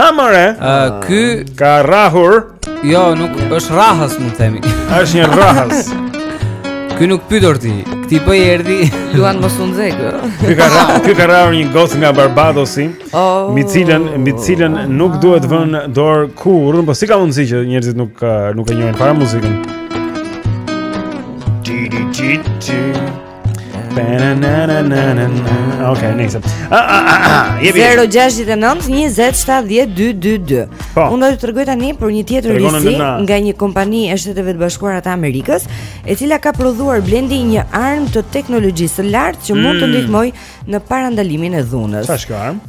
Ha more. Ë ky ka rrahur. Jo, nuk është rrahës, mund të themi. Është një rrahës. Ky nuk pyet or ti. Ti po erdhi. Luan mos u nxek. Ky ka rrahur, ky ka rrahur një gocë nga Barbadosi. Oh. Mbi të cilën, mbi të cilën nuk duhet vënë dorë kurrë, po si ka mundësi që njerëzit nuk nuk e njohin para muzikën. Ti ti ti ti. Ok, nejse 0-6-9-20-70-222. Unë do t'ju tregoj tani për një tjetër risi Nga një kompani e shteteve të bashkuara të Amerikës E cila ka prodhuar Blendi një armë të teknologjisë së lartë Që mund të mm. ndihmojë në parandalimin e dhunës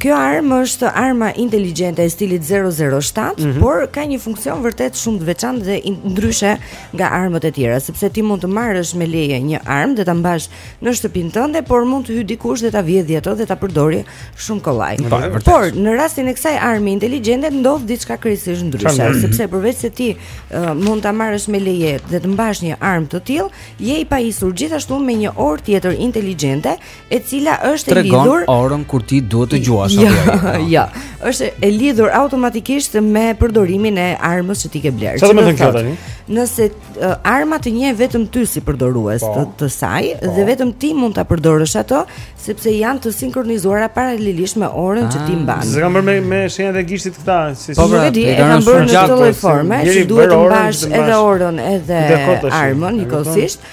Kjo armë është arma inteligjente e stilit 007 mhm. Por ka një funksion vërtet shumë të veçantë dhe ndryshe nga armët e tjera, sepse ti mund të marrësh me leje një armë dhe ta mbash në shtëpinë tënde, por mund të hyjë dikush dhe ta vjedhë atë dhe ta përdori shumë kollaj. Po, por në rastin e kësaj arme inteligjente ndodh diçka krejtësisht ndryshe, sepse përveç se ti uh, mund ta marrësh me leje dhe të mbash një armë të tillë, je i pajisur gjithashtu me një orë tjetër inteligjente e cila është e lidhur tregon orën kur ti duhet të gjuash apo jo. Jo, jo, është e lidhur automatikisht me përdorimin e armës që ti ke blerë. Çfarë do të thotë tani? Nëse uh, arma të njeh vetëm ty si përdorues po. të, të saj po. dhe vetëm ti mund ta përdorësh ato sepse janë të sinkronizuara paralelisht me orën që ti ah. mban. S'e kanë bërë me, me shenjat e gishtit këta, si po, pra, e kanë bërë në këtë lloj forme, që duhet të mbash edhe orën edhe armën njëkohësisht.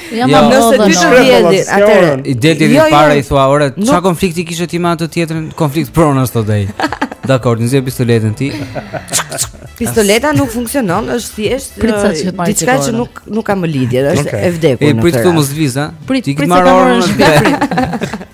Ja, jo, po nëse ti të vjedhi, atëherë. I deti jo, jo, para i thua, "Ore, ça nuk... konflikti kishe ti me atë tjetrin? Konflikt pronash thotë ai." Dakor, nxjerr pistoletën ti. Pistoleta nuk funksionon, është thjesht diçka që nuk nuk ka më lidhje, është okay. e vdekur në këtë. E prit këtu mos lëviz, a? Prit, ti ke harruar orën në shtëpi.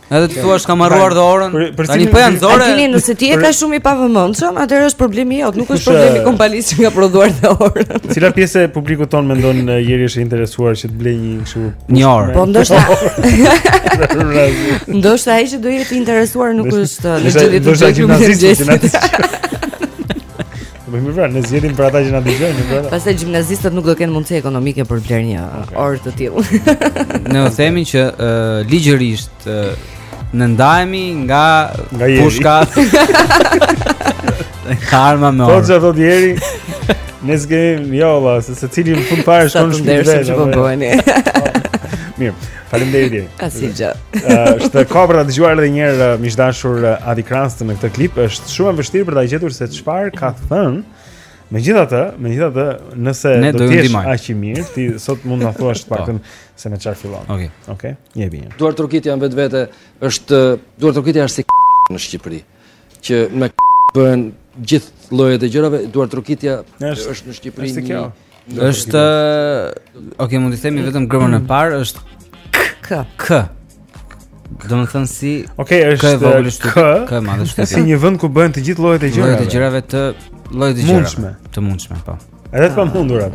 Edhe të thua ç'kam harruar dhe orën. Tani po janë zore. Tani nëse ti je kaq shumë i pavëmendshëm, atëherë është problemi jot, nuk është problemi i kompanisë që ka prodhuar dhe orën. Cila pjesë e publikut tonë mendon eh, jeri është i interesuar që të blejë një kështu një orë? Po ndoshta. Ndoshta ai që do jetë i interesuar nuk është në gjendje të gjë. Ndoshta gjimnazistë që na Po më vjen, ne zgjedhim për ata që na dëgjojnë, pra. Pastaj gjimnazistët nuk do të kenë mundësi ekonomike për të blerë një okay. orë të tillë. ne u themi që uh, ligjërisht uh, ne ndahemi nga, nga pushka. Nga arma me orë. Po çfarë thotë ieri? Ne zgjedhim jo, se secili në fund fare shkon shumë vetë. Mirë. Faleminderit. Asgjë. Është koha për ta dëgjuar edhe një herë miq të dashur Adi Krastën në këtë klip. Është shumë e vështirë për ta gjetur se çfarë ka thënë. Megjithatë, megjithatë, nëse ne do të jesh aq i mirë, ti sot mund ta thuash të po. paktën se me çfarë fillon. Okej. Okay. Okej. Okay? Një vini. Duartrokitja në vetvete është duartrokitja është si në Shqipëri. Që në bëhen gjithë llojet e gjërave, duar trokitja është, është në Shqipëri. Është kjo. Është Ok, mund të themi vetëm gërma e parë është k k. Do të thotë si Ok, është k k më anë shtëpi. Si një vend ku bëhen të gjithë llojet e gjërave. Llojet e gjërave të llojet e gjërave. Të mundshme, po. Edhe të pamundura.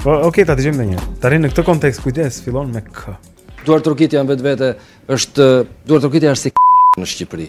Po, ok, ta dëgjojmë ndonjë. Tani në këtë kontekst kujdes, fillon me k. Duar trokitja vetvete është duar trokitja është si në Shqipëri.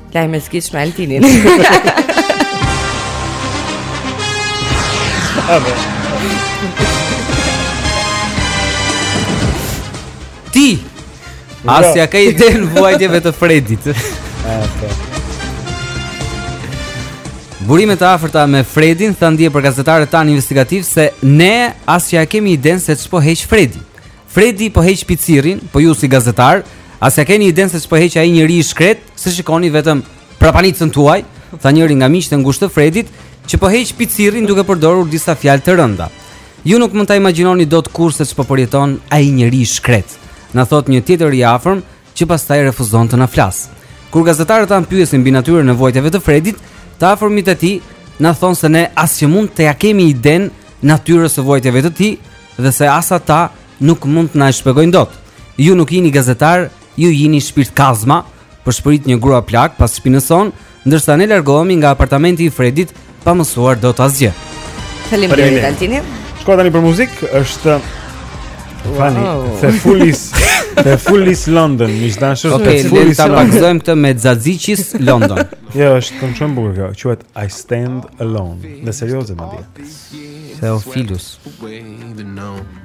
Lajme shqip me Altinin Ti as ja ke idenë vuajtjeve të fredit okay. Burime të afërta me Fredin thanë dje për gazetarët tanë investigativ se ne as ja kemi idenë se ç'po heq Fredi Fredi po heq picirin, po ju si gazetarë, as ja keni idenë se ç'po heq ai njeri i shkretë, se shikoni vetëm prapanicën tuaj, tha njëri nga miqtë e ngushtë të Fredit, që po heq picirin duke përdorur disa fjalë të rënda. Ju nuk mund ta imagjinoni dot kurrë se ç'po përjeton ai njeri i shkretë, na thotë një tjetër i afërm, që pastaj refuzon të na flasë. Kur gazetarët tanë pyesin mbi natyrën e vuajtjeve të Fredit, të afërmit e tij na thonë se ne as që mund të ja kemi idenë natyrës së vuajtjeve të tij dhe se as ata nuk mund të na e shpjegojnë dot. Ju nuk jini gazetarë, ju jini shpirtkazma, pëshpërit një grua plakë pas shpinës sonë, ndërsa ne largohemi nga apartamenti i Fredit pa mësuar dot asgjë. Faleminderit Altini. Shkojmë tani për muzikë, është Fani, wow. Theophilus, Theophilus London, miq të dashur okay, Theophilus London. Ok, ta pagëzojmë këtë me Zazicis London. jo, është këngë shumë bukur kjo, quhet I Stand Alone, dhe serioze më dhja. Theophilus.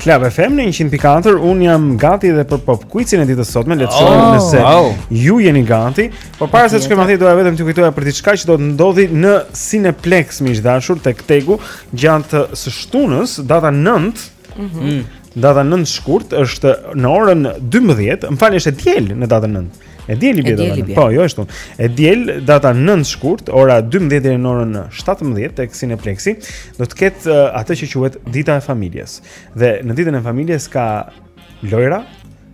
Club FM në 100.4, unë jam gati dhe për pop quizin e ditës sotme le të shohim oh, nëse oh. ju jeni gati. Por para se të shkojmë atje doja vetëm t'ju kujtoja për diçka që do të ndodhi në Cineplex miq të dashur tek Tegu gjatë së shtunës, data 9. Mhm. Mm -hmm. Data 9 shkurt është në orën 12, më falni është e diel në datën 9. E diel i bie data. Po, jo ashtu. E diel data 9 shkurt, ora 12 deri në orën 17 tek Cineplexi, do të ketë uh, atë që quhet Dita e Familjes. Dhe në Ditën e Familjes ka lojra,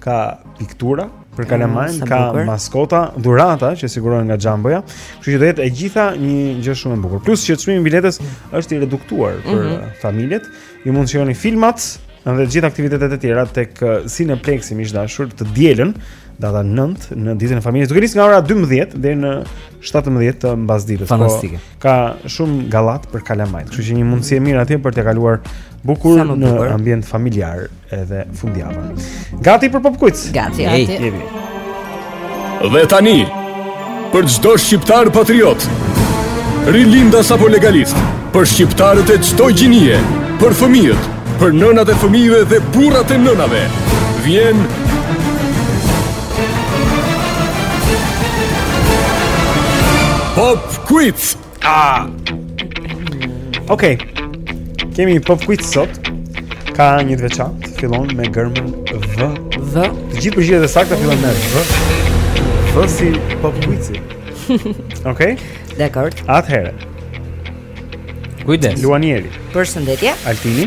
ka piktura për mm, kalamajn, mm, ka bukur. maskota, dhurata që sigurohen nga Xhamboja. Kështu që do jetë e gjitha një gjë shumë e bukur. Plus që çmimi i biletës është i reduktuar për mm -hmm. familjet, Ju mund të shijoni filmat dhe të gjitha aktivitetet e tjera tek uh, Cineplexi miq të dashur të dielën, data 9 në ditën e familjes. Duke nis nga ora 12 deri në 17 të mbasdites. Po, Fantastike. Po, ka shumë gallat për kalamajt, kështu që një mundësi e mirë atje për të kaluar bukur në bukur. ambient familjar edhe fundjavën. Gati për Pop Quiz. Gati. Gati. Hey. Dhe tani, për çdo shqiptar patriot, rilindas apo legalist, për shqiptarët e çdo gjinie, për fëmijët, për nënat e fëmijëve dhe burrat e nënave, vjen Pop Quiz! A. Okej. Kemi pop quiz sot. Ka një të veçantë, fillon me gërmën V. V. Të gjithë përgjigjet e sakta fillojnë me V. V si pop quiz-i. Okej. Dakor. Atëherë, kujdes. Luanieri, Përshëndetje. Altini,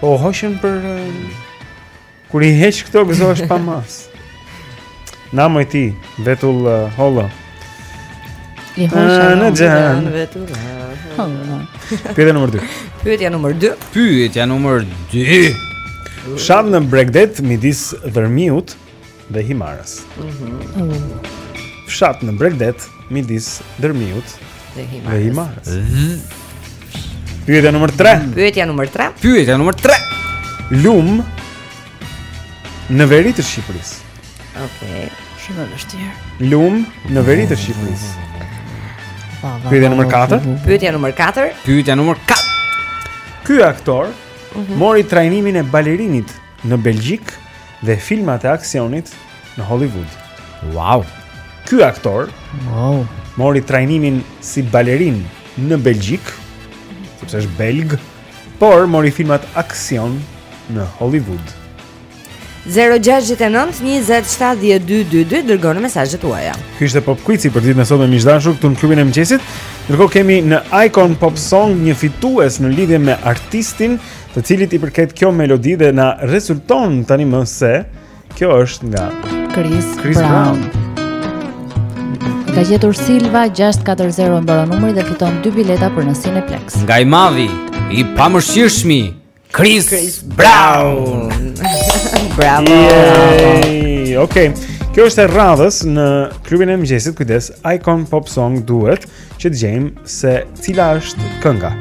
Po hoqën, për kur i heq këto gëzohesh pa masë. Na më ti vetull uh, hollo. I hoqën ah, në xhan vetull. Pyetja nr. 2. Pyetja nr. 2. Pyetja nr. 2. Fshat në bregdet midis Dhërmiut dhe Himarës. Fshat në bregdet, midis Dhërmiut Dhe hima. dhe Himarës. Pyetja numër 3. Pyetja numër 3. Pyetja numër 3. Lum në veri të Shqipërisë. Okej. Shumë e vështirë. Lum në veri të Shqipërisë. Pyetja numër 4. Pyetja numër 4. Pyetja numër 4. Ky aktor mori trajnimin e balerinit në Belgjikë dhe filmat e aksionit në Hollywood. Wow! Ky aktor wow. mori trajnimin si balerin në Belgjikë, sepse është belg, por mori filmat aksion në Hollywood. 0-6-9-27-12-22 Dërgoni mesazhet tuaja. Ky ishte pop kuici për ditën e sotme, miq të dashur, këtu në klubin e mëngjesit. Ndërkohë kemi në Icon Pop Song Një fitues në lidhje me artistin të cilit i përket kjo melodi dhe na rezulton tani më se kjo është nga Chris, Chris Brown. Brown. E ka gjetur Silva 640 mbaron numri dhe fiton dy bileta për në Cineplex. Nga i madhi, i pamëshirshmi, Chris, Chris Brown. Bravo. Okej. Okay. Kjo është e radhës në klubin e mëngjesit. Kujdes, Icon Pop Song duhet. që të gjejmë se cila është kënga.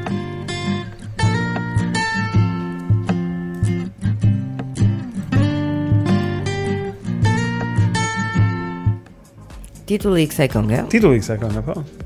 Titulli i kësaj kënge. Titulli i kësaj kënge, po.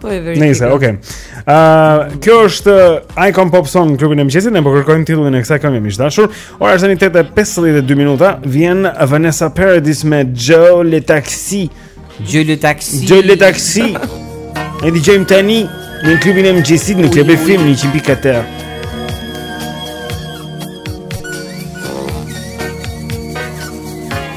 Po e vërtetë. Nice, okay. Ë, uh, kjo është uh, Icon Pop Song në klubin e mëngjesit, ne po kërkojmë titullin e kësaj këngë miq të dashur. Ora është tani 8:52 minuta, vjen Vanessa Paradis me Joe Le Taxi. Joe Le Taxi. Joe Le Taxi. Ne dëgjojmë tani në klubin e mëngjesit në Club FM 104.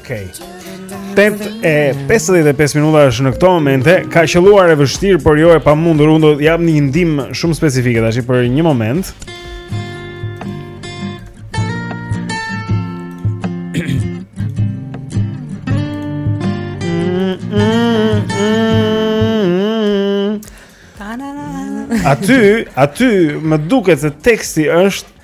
Okej. Okay. 8:55 minuta është në këto momente. Ka qelluar e vështirë, por jo e pamundur. Unë do të jap një ndihmë shumë specifike tashi për një moment. Aty, aty më duket se teksti është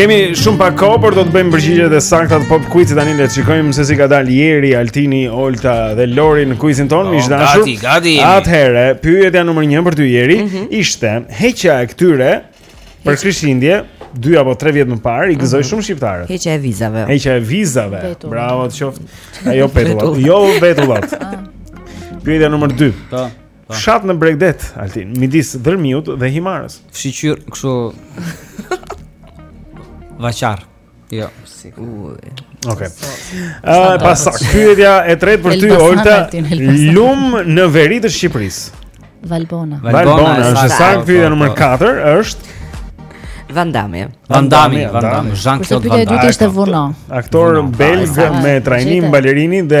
Kemi shumë pak kohë, por do të bëjmë përgjigjet e sakta të pop quizit tani le të shikojmë se si ka dalë Jeri, Altini, Olta dhe Lori në quizin tonë, oh, miq të dashur. Gati, gati. Atëherë, pyetja numër 1 për ty Jeri mm -hmm. ishte heqja e këtyre për Krishtlindje, dy apo tre vjet më parë, i gëzoi mm -hmm. shumë shqiptarët. Heqja e vizave. Heqja e vizave. Vetullat. Bravo, të qoftë. A jo petullat. Jo vetullat. Ah. Pyetja numër 2. Po. Po. Fshat në bregdet, Altin, midis Dhërmiut dhe Himarës. Fshiqyr kështu. Vaqar. Jo, sigur. Okej. Ëh, pastaj pyetja e tretë për ty, Olta, lum në veri të Shqipërisë. Valbona. Valbona, është saktë pyetja numër 4, është Vandami. Vandami, Vandami, Jean-Claude Van Damme. Kështu që ishte Vuno. Aktor belg me trajnim balerini dhe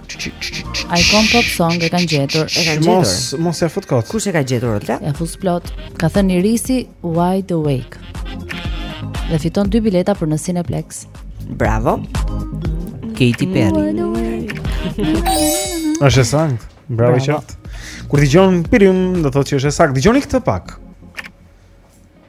Icon Pop Song e kanë gjetur, e kanë gjetur. Mos mos ia fut kot. Kush e ka gjetur atë? Ia fut plot. Ka thënë Irisi Wide Awake. Dhe fiton dy bileta për në Cineplexx. Bravo. Katy Perry. Është saktë. Bravo të qoftë. Kur dëgjon pirim, do thotë që është saktë. Dëgjoni këtë pak.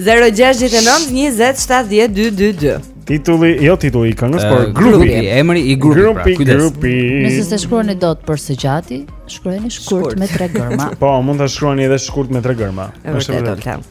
Zero gjashtëdhjetë e nëntë njëzet shtatëdhjetë dy dy dy Titulli, jo titulli i këngës, por grupi. Grupi, emri i grupit. Pra, grupi, pra, grupi. Nëse s'e shkruani dot për së gjati, shkruani shkurt, shkurt. me tre gërma. po, mund ta shkruani edhe shkurt me tre gërma. Është vërtet.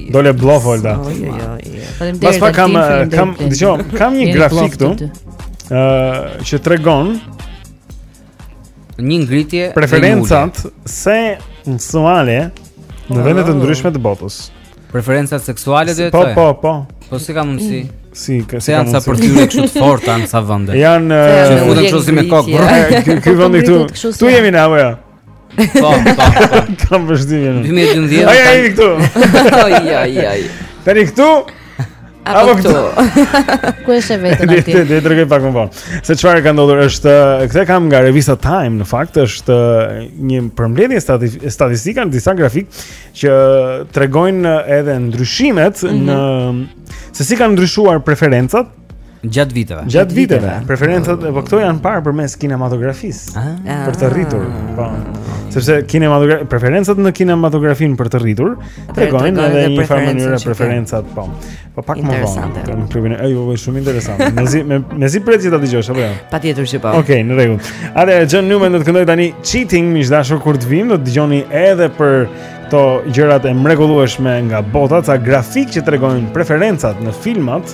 Dole blof Olta. Pastaj kam kam dëgjoj, kam një grafik këtu. ë që tregon një ngritje preferencat se seksuale në vende të ndryshme të botës. Preferencat seksuale do të thotë. Po, po, po. Po si ka mundsi? Si, ka si ka mundsi? Janë sa për tyre kështu të forta, janë sa vende. Janë që futën kështu si me kokë. Ky vend këtu. Tu jemi ne apo jo? Po, po, po. Kam vështirë. 2012. Ai ai këtu. Ai ai ai. Tani këtu. Apo këtu. Ku është vetëm aty? Dhe dhe drejtoj pak më vonë. Se çfarë ka ndodhur është, këtë kam nga revista Time në fakt, është një përmbledhje statistika në disa grafikë që tregojnë edhe ndryshimet mm -hmm. në se si kanë ndryshuar preferencat Gjatë viteve. Gjatë viteve. Preferencat, po këto janë parë përmes kinematografisë. Ah. Ah. Për të rritur, po. Sepse kinematografi, preferencat në kinematografinë për të rritur tregojnë edhe një farë mënyre preferencat, po. Po pak më vonë. Po vjen, është shumë interesant. Mezi mezi pret që ta dëgjosh apo jo? Patjetër që po. Okej, në rregull. Atëherë John Newman do të këndojë tani Cheating, miq të dashur, kur të vijmë do të dëgjoni edhe për këto gjërat e mrekullueshme nga bota, ca grafikë që tregojnë preferencat në filmat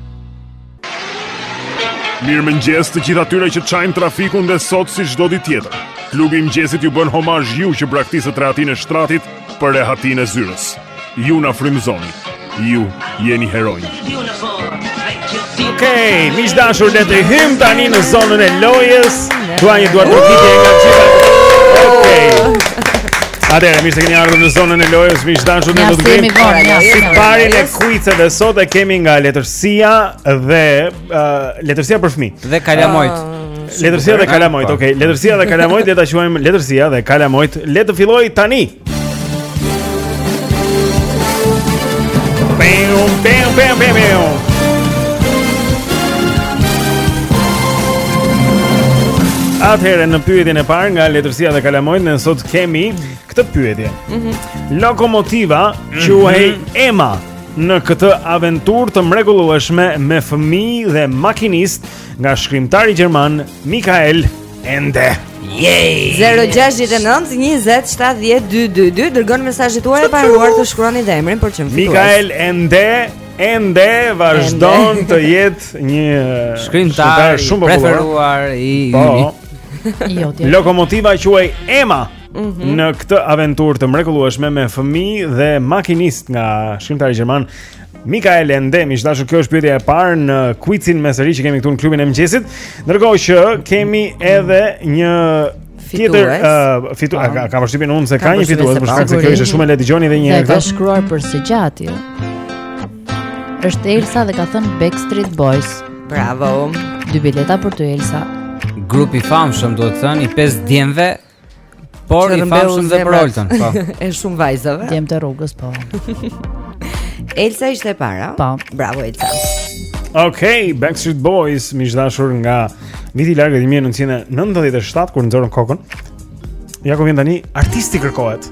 Mirëmëngjes të gjithë atyre që çajnë trafikun dhe sot si çdo ditë tjetër. Klubi i mëngjesit ju bën homazh ju që braktisët rehatinë e shtratit për rehatinë e zyrës. Ju na frymëzoni. Ju jeni heronj. Okej, miq të dashur le të hyjmë tani në zonën e lojës. Dua një duartrokitje nga të gjithë. Okej. Atëherë, mirë se keni ardhur në zonën e lojës, miq të dashur, ne do të kemi vonë ja. Siparin e kuiceve sot e kemi nga letërsia dhe uh, letërsia për fëmijë. Dhe kalamojt. Uh, letërsia dhe kalamojt, okay. Letërsia dhe kalamojt, le ta quajmë letërsia dhe kalamojt. Le të fillojë tani. Bam, bam, bam, bam, bam. Atëherë në pyetjen e parë nga letërsia dhe kalamojt ne sot kemi këtë pyetje. Mm -hmm. Lokomotiva mhm. quhej mm -hmm. Emma në këtë aventurë të mrekullueshme me fëmijë dhe makinistë nga shkrimtari gjerman Mikael Ende. Yay! 0692070222 dërgoni mesazhet tuaja pa harruar të shkruani dhe emrin për çmimfitues. Mikael Ende Ende vazhdon të jetë një shkrimtar shumë i preferuar i po. imi. Jo, jo. Lokomotiva quhej Emma. Mm -hmm. Në këtë aventurë të mrekullueshme me fëmijë dhe makinistë nga shkrimtari gjerman Mikael Ende, miq të dashur, kjo është pyetja e parë në kuicin me seri që kemi këtu në klubin e mëngjesit. Ndërkohë që kemi edhe një tjetër uh, fitu a, kam vështirë unë se ka, ka një fitues për shkak se kjo ishte shumë e lehtë dëgjoni edhe një herë. Ka shkruar për së gjati. Është Elsa dhe ka thënë Backstreet Boys. Bravo. Dy bileta për ty Elsa. Grupi i famshëm duhet thënë i pesë djemve Por i famshëm dhe për Oltan, po. E shumë vajzave. Djem të rrugës, po. Elsa ishte e para. Po. Bravo Elsa. Okej, okay, Backstreet Boys, më i dashur nga viti i largët 1997 kur nxorën kokën. Ja ku vjen tani artisti kërkohet.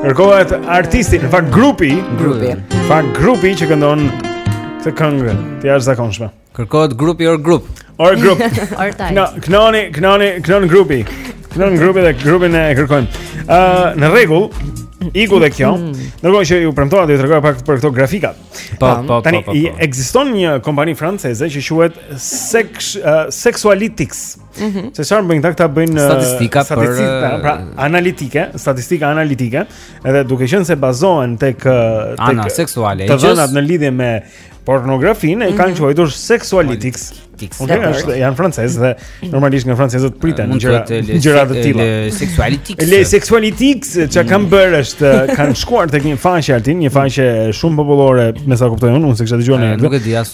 Kërkohet artisti, në fakt grupi, grupi. Në fakt grupi që këndon këtë këngë, të jashtëzakonshme. Kërkohet grupi or grup. Or grup. Or taj. No, këndoni, këndoni, këndon grupi. Këndon grupi dhe grupin e kërkojmë. Ë, uh, në rregull, iku dhe kjo. Mm. Ndërkohë që ju premtova të ju tregoj pak për këto grafika. Po, po, po, po. Tani po, po. ekziston një kompani franceze që quhet Sex uh, Sexualitics. Mm -hmm. Se çfarë bëjnë këta? Këta bëjnë uh, statistika për pra, pra analitike, statistika analitike, edhe duke qenë se bazohen tek uh, tek ana seksuale, të dhënat në lidhje me pornografinë, i kanë mhm. quajtur sexualitics. Okej, është janë francezë dhe mhm. normalisht nga francezët priten gjëra gjëra të tilla. Sexualitics. Le sexualitics, çka mhm. kanë bërë është kanë shkuar tek një faqe Altin, një faqe shumë popullore, me sa kuptoj unë, unë s'e kisha dëgjuar në. Nuk e di as.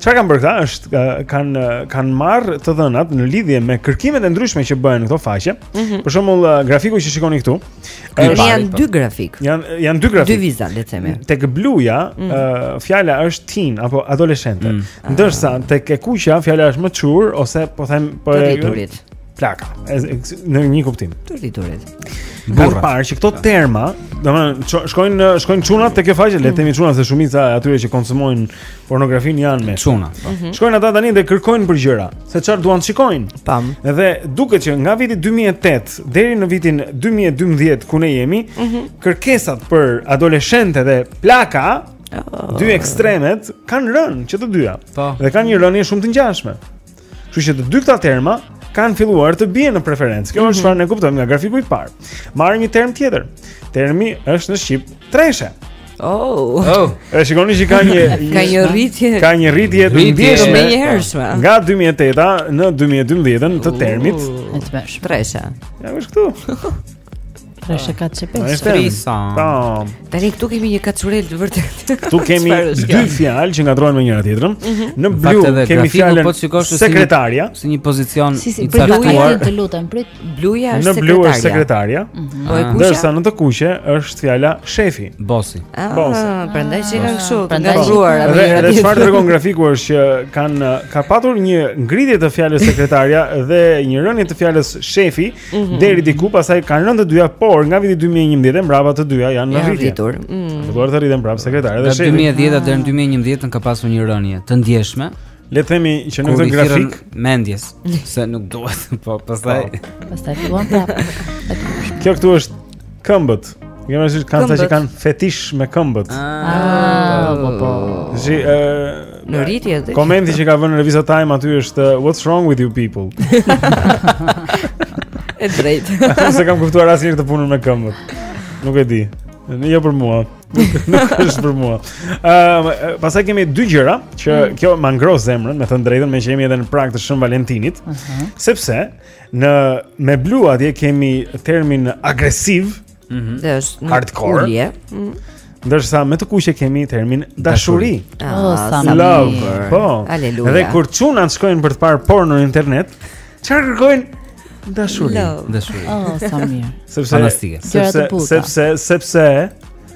Çfarë kanë bërë këta është kanë kanë marrë të dhënat në lidhje me kërkimet e ndryshme që bëhen në këto faqe. Mm -hmm. Për shembull, grafiku që shikoni këtu. Ky është janë dy grafikë. Janë janë dy grafikë. Dy viza, le të themi. Tek bluja, mm -hmm. uh, fjala është teen apo adoleshente. Mm -hmm. Ndërsa tek e kuqja fjala është mature ose po them po të rriturit. plaka. Në një kuptim. Të rriturit. Kanë parë që këto terma, domethënë shkojnë shkojnë çunat te kjo faqe, le të themi çunat se shumica e atyre që konsumojnë pornografinë janë më çuna. Po. Mhm. Shkojnë ata tani dhe kërkojnë për gjëra, se çfarë duan të shikojnë. Tam. Dhe duket që nga viti 2008 deri në vitin 2012 ku ne jemi, mhm. kërkesat për adoleshente dhe plaka oh. Dy ekstremet kanë rënë që të dyja. Po. Dhe kanë një rënie shumë të ngjashme. Kështu që të dy këta terma kanë filluar të bien në preferencë. Kjo është mhm. çfarë ne kuptojmë nga grafiku i parë. Marrim një term tjetër. Termi është në shqip treshe. Oh. Oh. E shikoni që ka një ka një rritje. Ka një rritje të ndjeshme. Nga 2008-a në 2012-ën të termit. Është treshe. Ja, është këtu. Pra është kaq pesë. Është threesome. Po. Tani këtu kemi një kaçurel të vërtetë. Këtu kemi dy fjalë që ngatërrohen me njëra tjetrën. Mhm. Në blu kemi fjalën po sekretarja. Si një pozicion i caktuar. Të lutem, prit. Bluja është sekretarja. Në blu është sekretarja. Mhm. Po e kuqja. Ndërsa në të kuqe është fjala shefi. Bosi. Ah, bosi. Prandaj që kanë kështu, prandaj ngatërruar. Dhe çfarë tregon grafiku është që kanë ka patur një ngritje të fjalës sekretarja dhe një rënie të fjalës shefi -hmm. deri diku pastaj kanë rënë të dyja, por nga viti 2011 e mbrapa të dyja janë në rritje. Janë mm. rritur. Duhet të rriten prapë sekretare dhe shefi. Nga 2010 deri në 2011 ka pasur një rënie të ndjeshme. Le të themi që në këtë grafik mendjes se nuk duhet, po pastaj po. pastaj fillon prapë. Kjo këtu është Këmbët. Kemi, si, kanë sa që kanë fetish me këmbët. Ah, ah po po. Si ë në rritje edhe. Komenti që ka vënë në revista Time aty është uh, what's wrong with you people. E drejt. Unë s'e kam kuptuar asnjëherë këtë punën me këmbët. Nuk e di. Në jo për mua. Nuk është për mua. Ëm, uh, pastaj kemi dy gjëra që mm. kjo ma ngroh zemrën, me thënë drejtën, me që jemi edhe në prag të Shën Valentinit, uh -huh. sepse Në me blu atje kemi termin agresiv. Mhm. Mm është hardcore. Ulje. Mm. Ndërsa me të kuqe kemi termin dashuri. Ah, oh, sa më love. Po. Aleluja. Dhe kur çunat shkojnë për të parë porno në internet, çfarë kërkojnë? Dashuri. Dashuri. Oh, sa mirë. Sepse, Fantastike. Sepse, sepse, sepse,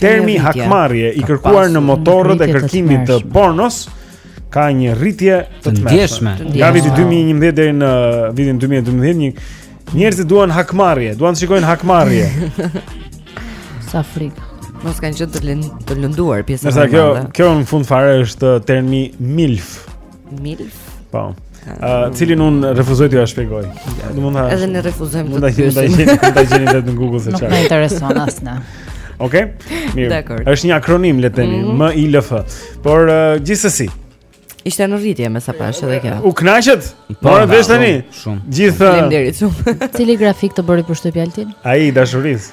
Termi hakmarrje i kërkuar në motorët e kërkimit të pornos ka një rritje të ndjeshme. Nga viti 2011 deri në vitin 2012, njerëzit duan hakmarrje, duan të shikojnë hakmarrje. Sa frikë. Mos kanë qenë të, të lënduar pjesa e madhe. Ndërsa kjo kjo në fund fare është termi milf. Milf. Po. Ë, uh, të cilin unë refuzoj t'jua shpjegoj. Do mund ta Edhe ne refuzojmë ta dimë. Mund ta gjeni, mund ta gjeni vetë në Google se çfarë. Nuk më intereson asnjë. Okej. Okay? Mirë. Dakor. Është një akronim le të themi, mm -hmm. M I L F. Por uh, gjithsesi. Ishte në rritje me sa pashë edhe kjo. U kënaqët? Po, Morët vesh tani. Shumë. Gjithë. Faleminderit shumë. Cili grafik të bëri përshtypje, Altin? Ai i dashurisë.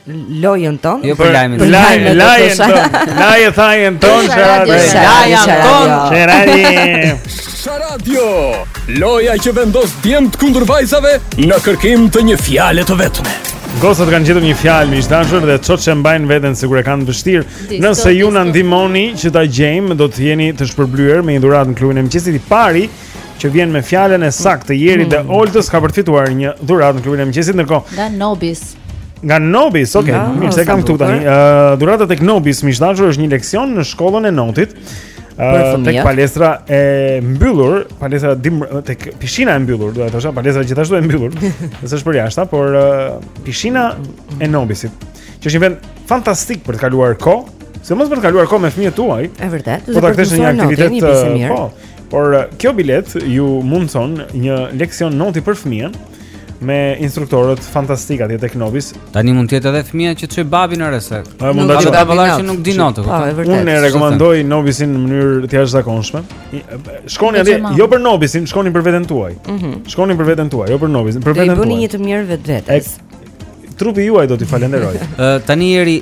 lojën tonë. Jo për lajmin. Për lajmin. Lajën tonë. Lajë thajën tonë se radio. Lajën tonë se radio. Sa radio. Loja që vendos djemtë kundër vajzave në kërkim të një fjale të vetme. Gocat kanë gjetur një fjalë miq të dashur dhe çunat që mbajnë veten sikur e kanë vështirë. Nëse ju na ndihmoni që ta gjejmë, do të jeni të shpërblyer me një dhuratë në klubin e mëngjesit. I pari. që vjen me fjalën e saktë të Erit dhe mm. Oltës ka për të fituar një dhuratë në klubin e mëngjesit ndërkohë. Nga Nobis. Nga Nobis, ok, no, mirë se kam këtu tani. Uh, dhurata tek Nobis miq të dashur është një leksion në shkollën e notit. Uh, tek palestra e mbyllur, palestra dim, tek pishina e mbyllur, do të thosha, palestra gjithashtu e mbyllur. Nuk është për jashtë, por uh, pishina e Nobisit, që është një vend fantastik për të kaluar kohë, sidomos për të kaluar kohë me fëmijët tuaj. Është vërtet. Po ta kthesh në një aktivitet, po. Por kjo biletë ju mundëson një leksion noti për fëmijën me instruktorët fantastikë atje tek Nobis. Tani mund të jetë edhe fëmija që çojë babin në rresak. Po mund ta çojë babin që nuk di not. Po, po. Unë e rekomandoj Nobisin në mënyrë të jashtëzakonshme. Shkoni atje, jo për Nobisin, shkoni për veten tuaj. Mhm. Shkoni për veten tuaj, jo për Nobisin, për veten tuaj. I bëni një të mirë vetvetes. Trupi juaj do t'ju falënderojë. Ë tani Jeri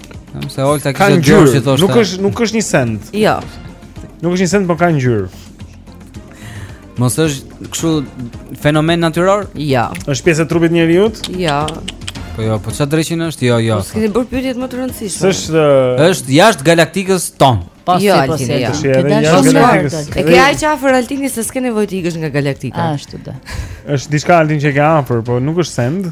Ka, se Olta kishte ngjyrë s'i thoshte. Nuk është nuk është një send. Jo. Nuk është një send, por ka ngjyrë. Mos është kështu fenomen natyror? Jo. Është pjesë e trupit njeriut? Jo. Po jo, po çfarë dreqin është? Jo, jo. Po s'keni bërë pyetjet më të rëndësishme. Është është jashtë galaktikës tonë. Po si po si. E ke aq afër Altin se s'ke nevojë të ikësh nga galaktika. Ashtu do. Është diçka Altin që ke afër, po nuk është send.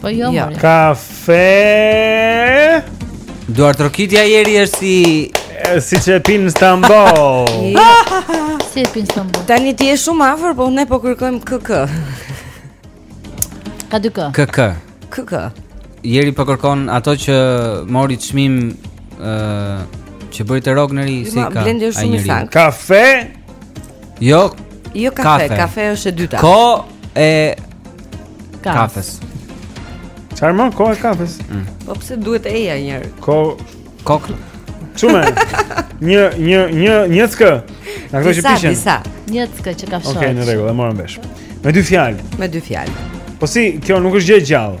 Po jo, jo. more. Kafe. Duartrokitja Jeri është si siç e pinë në Stamboll jo. Si e pinë në Stamboll Tani ti je shumë afër, po ne po kërkojmë KK Ka dy kë KK KK Jeri po kërkon ato që mori çmim uh, Që bëri te Rogneri si ka Blendi është shumë i saktë Kafe Jo Jo kafe, kafe, kafe është e dyta Koha e Kafes. Çfarë më koha e kafes? Mm. Po pse duhet eja një herë? Ko kok. Çumë. Një një një një ckë. Na kujtoj që pishin. Disa, disa. Diçka që kafshon. Okej, okay, në rregull, e morëm vesh. Me dy fjalë. Me dy fjalë. Po si, kjo nuk është gjë e gjallë.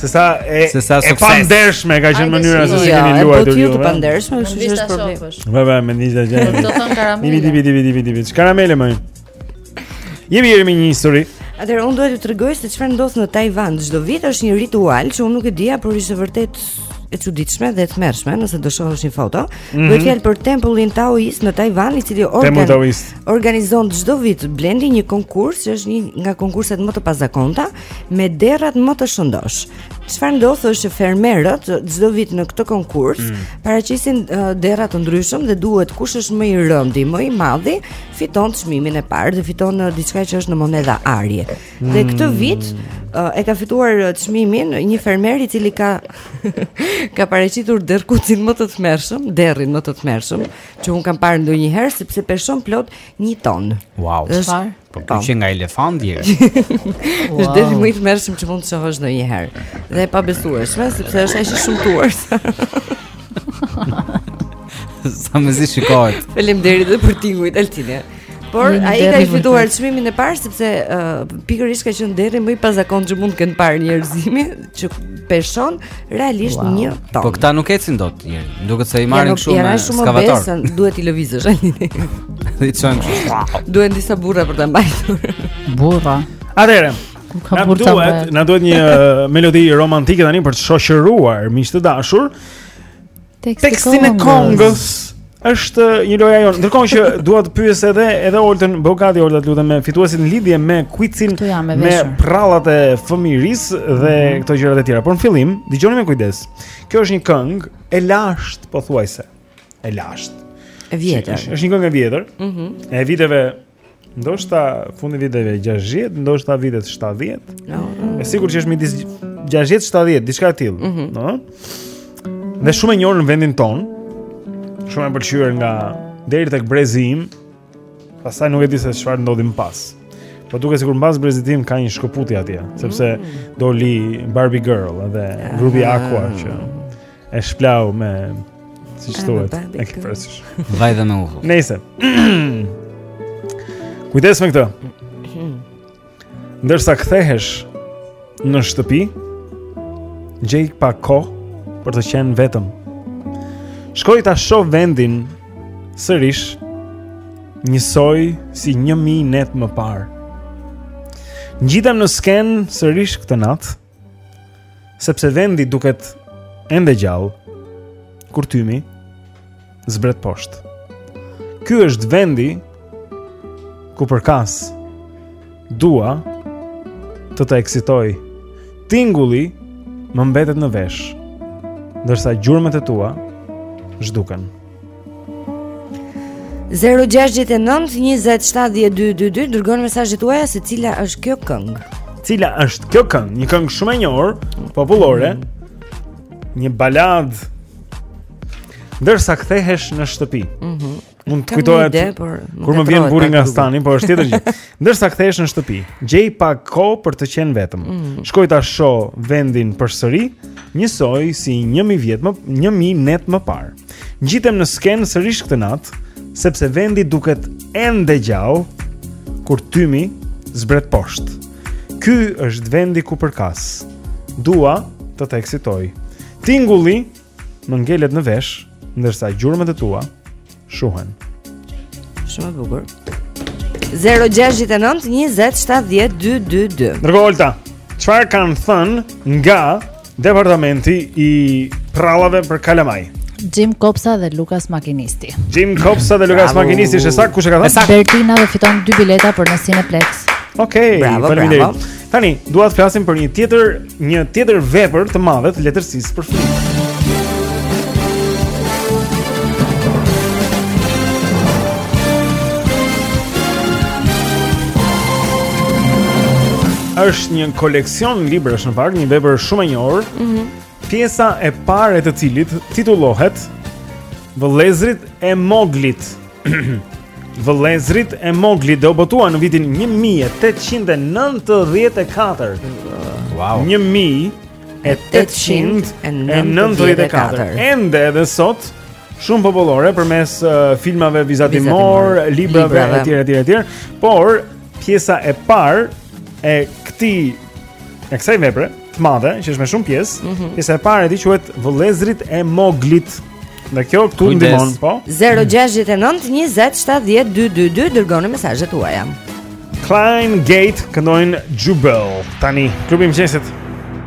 Se sa e se sa sukses. E pandershme ka qenë mënyra se si keni jo, luajtur ju. Jo, po pandershme, kështu që është problem. Po po, më ndiza gjë. Do të thotë karamele. Divi divi divi divi divi. Karamele më. Jeri vjen me një histori. Atëherë unë duhet t'ju tregoj se çfarë ndodh në Tajvan. Çdo vit është një ritual që unë nuk e dija, por ishte vërtet e çuditshme dhe e tmerrshme, nëse do shohësh një foto. Mm -hmm. Bëhet fjalë për tempullin taoist në Tajvan, i cili organ, organizon çdo vit Blendi një konkurs, që është një nga konkurset më të pazakonta, me derrat më të shëndoshë. Çfarë ndodh është që fermerët çdo vit në këtë konkurs mm. paraqesin uh, derra të ndryshëm dhe duhet kush është më i rëndi, më i madhi, fiton çmimin e parë dhe fiton uh, diçka që është në monedha ari. Mm. Dhe këtë vit uh, e ka fituar çmimin një fermer i cili ka ka paraqitur derrkucin më të tmerrshëm, derrin më të tmerrshëm që un kam parë ndonjëherë sepse peshon plot 1 ton. Wow. Është Po ky qenka elefant është. Është derri më i tmerrshëm që mund të shohësh ndonjëherë. Dhe e pabesueshme sepse është aq i shumtuar. Sa mezi shikohet. Faleminderit edhe për tingujt Altine. Por ai ka fituar çmimin e parë sepse uh, pikërisht ka qenë derri më i pazakontë që mund të ketë parë njerëzimi, që peshon realisht wow. një ton. Po këta nuk e çon dot njeri. Duket se i marrin kështu me skavator. Ja, shumë duhet t'i lëvizësh Alini. Dhe çon kështu. Duhen disa burra për ta mbajtur. Burra. Atëherë. Ka burra. Na duhet, na duhet një melodi romantike tani për të shoqëruar miq të dashur. Tekstin e këngës është një loja jonë. Ndërkohë që dua të pyes edhe edhe Oltën, bëhu gati Olta të lutem me fituesin në lidhje me quizin me, me përrallat e fëmijërisë dhe mm -hmm. këto gjërat e tjera. Por në fillim, dëgjoni me kujdes. Kjo është një këngë e lashtë, pothuajse. E lashtë. E vjetër. Është një këngë e vjetër. Mhm. Mm e viteve Ndoshta fundi viteve 60, ndoshta vitet 70. No. E sigurt që është midis 60 70, diçka e tillë, mm -hmm. Dhe shumë e njohur në vendin tonë. Shumë e pëlqyer nga deri tek brezi im. Pastaj nuk e di se çfarë ndodhi më pas. Po duket sikur mbas brezit tim ka një shkëputje atje, sepse mm. doli Barbie Girl edhe grupi Aqua që E shpëlau me siç thuhet. E ke parasysh. Vaj dhe me uthull. Nëse. Kujdes me këtë. Ndërsa kthehesh në shtëpi, gjej pak kohë për të qenë vetëm. Shkoj ta shoh vendin sërish njësoj si një mijë net më parë. Ngjitem në skenë sërish këtë natë, Sepse vendi duket ende gjallë, kur tymi zbret poshtë. Ky është vendi ku përkas dua të të eksitoj. Tingulli më mbetet në vesh, ndërsa gjurmët e tua zhduken. Zero gjashtë nëntë njëzet shtatëdhjetë dy dy dy Dërgoni mesazhet tuaja se cila është kjo këngë Cila është kjo këngë Një këngë shumë e njohur, Popullore mm. Një baladë Ndërsa kthehesh në shtëpi mm -hmm. Mund të kujtohet Kur më vjen burri nga stani Por është tjetër gjë Ndërsa kthehesh në shtëpi Gjej pak kohë për të qenë vetëm mm -hmm. Shkoj ta shoh vendin përsëri Njësoj si një mijë vjet më Një mijë net më parë Ngjitem në skenë sërish këtë natë, sepse vendi duket ende gjallë kur tymi zbret poshtë. Ky është vendi ku përkas. Dua të të eksitoj. Tingulli më ngelet në vesh, ndërsa gjurmët e tua shuhen. Shumë bukur. 069 20 70 222. Ndërkohë Olta. Çfarë kanë thënë nga Departamenti i përrallave për kalamaj. Xhim Kopsa dhe Lukas Makinisti. Xhim Kopsa dhe Lukas Makinisti, është saktë kush e ka thënë? Bertina dhe fiton dy bileta për në Cineplex. Okej, okay, faleminderit. Tani, dua të flasim për një tjetër, një tjetër vepër të madhe të letërsisë për fëmijë. Është një koleksion librash në fakt, një vepër shumë e njohur. Mhm. Mm pjesa e parë e të cilit titullohet Vëllezërit e Moglit. Vëllezërit e Moglit dhe u botua në vitin 1894. Wow. 1894. Ende edhe sot shumë popullore përmes uh, filmave vizatimorë, librave etj etj etj, por pjesa e parë e këtij e kësaj vepre të madhe, që është me shumë pjesë, mm -hmm. pjesa e parë e tij quhet Vëllezërit e Moglit. Dhe kjo këtu ndihmon, po. 0692070222 dërgoni mesazhet tuaja. Klingande këndojnë Jubel tani Klubi i Mëngjesit.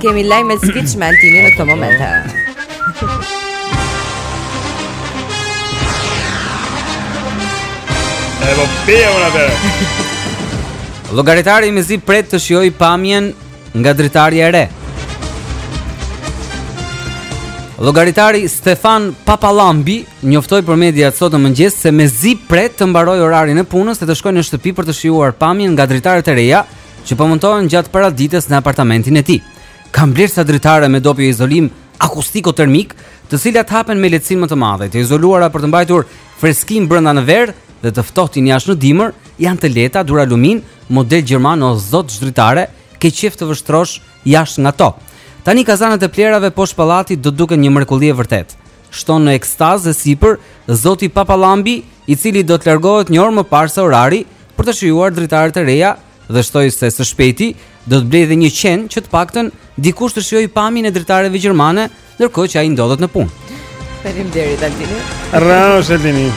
Kemi lajme të skiçme Altini në këto momente. Evo pia una vera. Llogaritari mezi pret të shijojë pamjen nga dritarja e re. Llogaritari Stefan Papallambi njoftoi për mediat sot në mëngjes se mezi pret të mbarojë orarin e punës dhe të shkojë në shtëpi për të shijuar pamjen nga dritaret e reja. që po montohen gjatë paradites në apartamentin e tij. Kam blerë ca dritare me dopjo izolim akustiko-termik, të cilat hapen me lehtësinë më të madhe, të izoluara për të mbajtur freskinë brenda në verë dhe të ftohtin jashtë në dimër, janë të lehta, duralumin, model gjerman o zot ç'dritare, ke qejf të vështrosh jashtë nga to. Tani kazanët e plehrave poshtë pallatit do duken një mrekulli e vërtetë. shton në ekstazë e sipër zoti Papallambi, i cili do të largohet një orë më parë se orari për të shijuar dritaret e reja dhe shtoi se së shpejti do të blejë dhe një qen që të paktën dikush të shijojë pamjen e dritareve gjermane, ndërkohë që ai ndodhet në punë. Faleminderit Altini. Bravo Altini.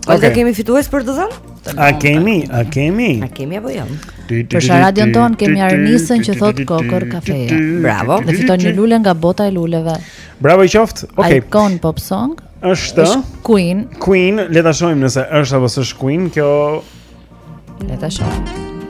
Okej. Okay. kemi fitues për të dhënë? A kemi, a kemi. A kemi apo jo? Për sa radion tonë kemi Arnisën që thotë kokërr kafe. Bravo. Dhe fiton një lule nga bota e luleve. Bravo i qoftë. Okej. Okay. Icon pop song. Është është Queen. Queen, le ta shohim nëse është apo s'është Queen. Kjo le ta shohim.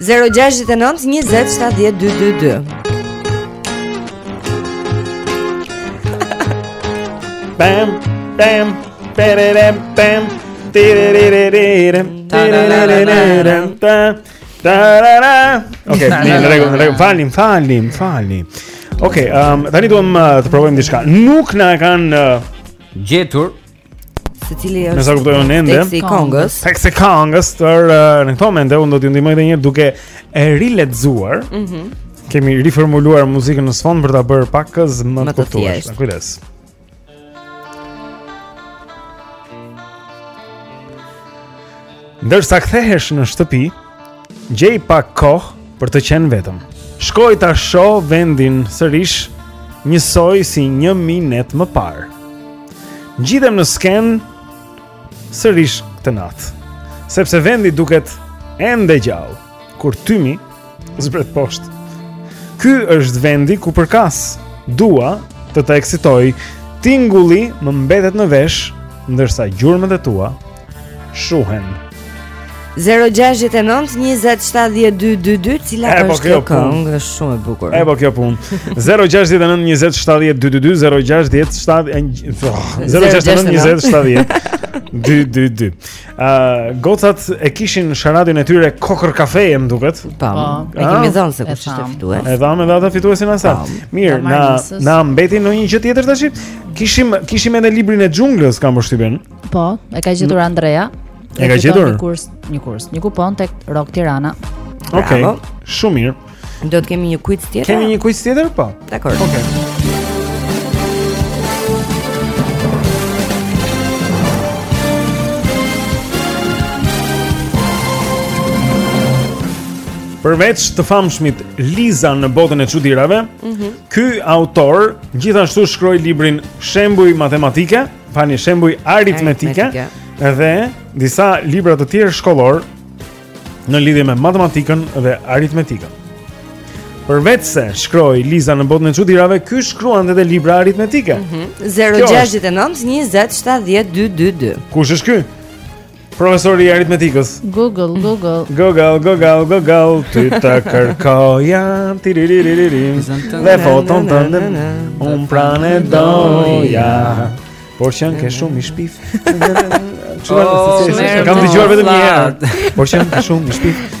069 20 70 222 Bam, bam, pererem, bam, tirerererem, tirerererem, bam, tarara. Ok, në rregull, në rregull, fallim, fallim, fallim. Ok, um, tani duhet uh, të provojmë diçka. Nuk na e kanë uh, gjetur Se cili është Me sa kuptoj unë ende Teksti i këngës Teksti i këngës Tër uh, në këto mende Unë do t'ju ndihmoj dhe njëherë duke e rilexuar mm -hmm. Kemi riformuluar muzikën në sfond Për ta bërë pakëz më, më të thjeshtë Në kujdes Ndërsa kthehesh në shtëpi Gjej pak kohë për të qenë vetëm. Shkoj ta shoh vendin sërish njësoj si një mijë net më parë. Ngjitem në skenë sërish këtë natë, sepse vendi duket ende gjallë, kur tymi zbret poshtë. Ky është vendi ku përkas, dua të të eksitoj, tingulli më mbetet në vesh, ndërsa gjurmët e tua shuhen. 0692070222 cila e, po është kjo këngë është shumë e bukur. E po kjo punë. 0692070222 0692070222. Ë gocat e kishin sharadën e tyre kokërr kafe më duket. Po. E kemi dhënë se kush ishte fitues. E dhanë dhe ata fituesin asaj. Mirë, na na mbeti një gjë tjetër tash. Kishim kishim edhe librin e xhunglës kam përshtypjen. Po, e ka gjetur Andrea. E ka gjetur një kurs, një kurs, një kupon tek Rock Tirana. Okej. Okay. Shumë mirë. Do të kemi një quiz tjetër. Kemi një quiz tjetër po. Dakor. Okej. Okay. Përveç të famshmit Liza në botën e çudirave, mm -hmm. ky autor gjithashtu shkroi librin Shembuj matematike. Mm tani shembuj aritmetike dhe disa libra të tjerë shkollorë në lidhje me matematikën dhe aritmetikën. Përveçse shkroi Liza në botën e çudirave, ky shkruante edhe libra aritmetike. Mm -hmm. 069 20 70 222. Kush është ky? Profesori i aritmetikës. Google, Google. Google, Google, Google. Ty të kërkoja. Tiririririm. Dhe foton tënde. Unë pranë e doja. Por qenke shumë i shpifur Që oh, kam dëgjuar vetëm një herë Por qenke shumë i shpifur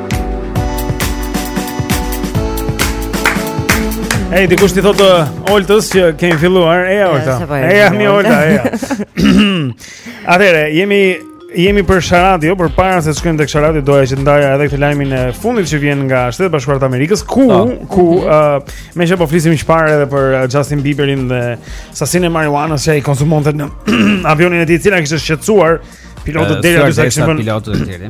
Ej, dikush t'i thotë Oltës që kemi filluar. Eja Olta. Eja mi Olta, eja. Atëherë, jemi jemi për Sharadio, përpara se të shkojmë tek Sharadio, doja që të ndaja edhe këtë lajmin e fundit që vjen nga Shtetet e Bashkuara të Amerikës, ku Ta. Po. ku ë mhm. uh, meqë po flisim më parë edhe për uh, Justin Bieberin dhe sasinë e marijuanës që ai konsumonte në avionin e tij, e cila kishte shqetësuar pilotët deri aty sa kishin vënë pilotët e tjerë.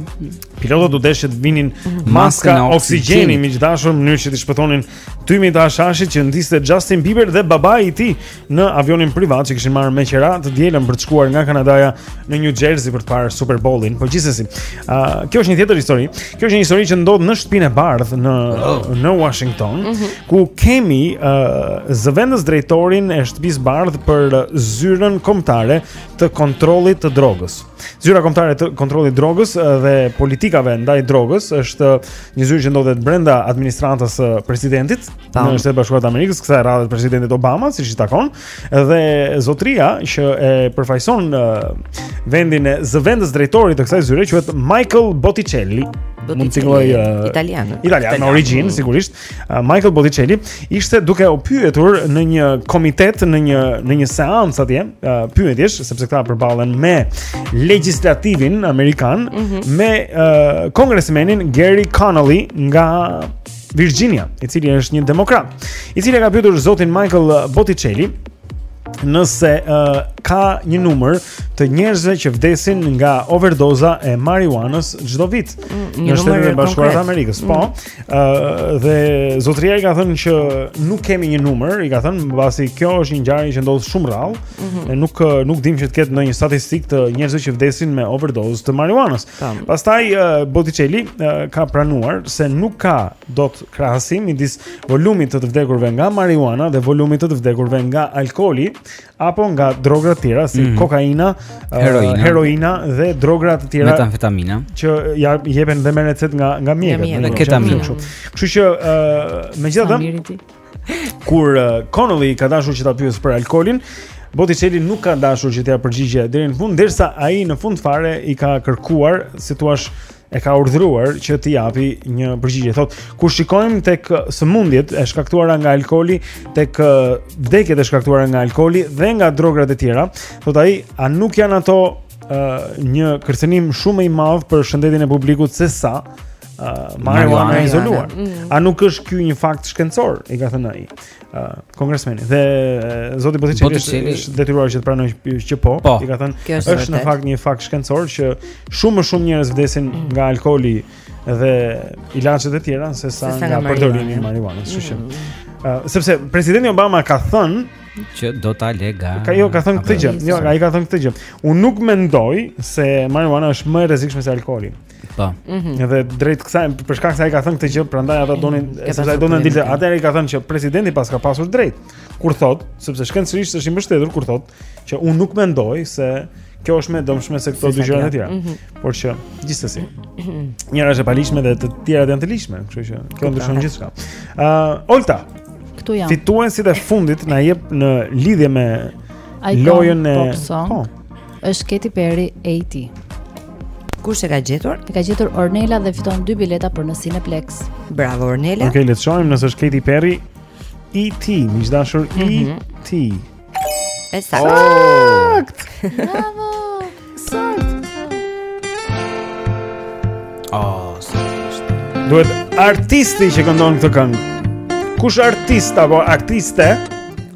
Pilotët u deshën të vinin maska oksigjeni me një dashur mënyrë që t'i shpëtonin tymit të hashashit që ndiste Justin Bieber dhe babai i tij në avionin privat që kishin marrë me qira të dielën për të shkuar nga Kanadaja në New Jersey për të parë Super Bowl-in. Po gjithsesi, uh, kjo është një tjetër histori. Kjo është një histori që ndodh në Shtëpinë e Bardhë në oh. në Washington, mm -hmm. ku kemi uh, zëvendës drejtorin e Shtëpisë së Bardhë për zyrën kombëtare të kontrollit të drogës. Zyra Kombëtare e Kontrollit të Drogës dhe politikave ndaj drogës është një zyrë që ndodhet brenda administratës së presidentit Tam. në Shtetet e Bashkuara të Amerikës, kësaj radhe presidentit Obama, siç i takon, dhe zotëria që e përfaqëson vendin e zëvendës drejtorit të kësaj zyre quhet Michael Botticelli. Botticelli. Mund të tingëllojë uh, italian. Italian, italian. origjinë sigurisht. Michael Botticelli ishte duke u pyetur në një komitet në një në një seancë atje, uh, pyetjesh sepse këta përballen me legjislativin amerikan mm -hmm. me uh, kongresmenin Gerry Connolly nga Virginia, i cili është një demokrat. I cili i ka pyetur zotin Michael Botticelli nëse uh, ka një numër të njerëzve që vdesin nga overdoza e marijuanës çdo vit mm, në Shtetet e Bashkuara të Amerikës. Po, mm. Uh, dhe zotëria i ka thënë që nuk kemi një numër, i ka thënë mbasi kjo është një ngjarje që ndodh shumë rrallë, mm -hmm. e nuk nuk dimë që të ketë ndonjë statistikë të njerëzve që vdesin me overdozë të marijuanës. Pastaj uh, Botticelli uh, ka pranuar se nuk ka dot krahasim midis volumit të të vdekurve nga marijuana dhe volumit të të vdekurve nga alkooli, apo nga drogra të tjera si mm -hmm. kokaina, heroina. Uh, heroina dhe drogra të tjera metamfetamina që ja jepen dhe me recetë nga nga mjekët, nga ketamina. Kështu që uh, megjithatë kur uh, Connolly ka dashur që ta pyesë për alkoolin, Botticelli nuk ka dashur që t'ia përgjigje deri në fund, derisa ai në fund fare i ka kërkuar, si të thuash, e ka urdhëruar që t'i japi një përgjigje. Thotë, kur shikojmë tek sëmundjet e shkaktuara nga alkooli, tek vdekjet e shkaktuara nga alkooli dhe nga drogat e tjera, thotë ai, a nuk janë ato uh, një kërcënim shumë më i madh për shëndetin e publikut sesa uh, marijuana e izoluar. Mm. A nuk është ky një fakt shkencor, i ka thënë ai. kongresmeni dhe zoti Botticelli është, është detyruar që të pranojë që po, po. ai ka thënë është, është në fakt një fakt shkencor që shumë më shumë njerëz vdesin mm. nga alkooli dhe ilaçet e tjera se sa nga, nga përdorimi i marijuanës, kështu që mm. uh, sepse presidenti Obama ka thënë që do ta lega. Ka jo ka thënë këtë gjë. Jo, ai ka thënë këtë gjë. Unë nuk mendoj se marijuana është më e rrezikshme se alkooli. Po. Mhm. Edhe drejt kësaj, për shkak se ai ka thënë këtë gjë, prandaj ata donin, sepse ai donte të dinte. Atëherë ai ka thënë që presidenti paska pasur të drejtë. Kur thotë, sepse shkencërisht është i mbështetur kur thotë që unë nuk mendoj se kjo është më e dëmshme se këto dy gjëra të tjera. Mhm. Por që gjithsesi. Njëra është e paligjshme dhe të tjerat janë të ligjshme, kështu që kjo ndryshon gjithçka. Ë, uh, Olta. Këtu jam. Fituesit e fundit na jep në lidhje me lojën e Pop Song. Po. Është Katy Perry ET. Kush e ka gjetur? E ka gjetur Ornela dhe fiton dy bileta për në Cineplex. Bravo Ornela. Okej, okay, le të shohim nëse është Katy Perry ET, miq të dashur mm -hmm ET. Esa. Oh! Bravo. Saktë. Oh, Duhet artisti që këndon këtë këngë. Kush artist apo artiste?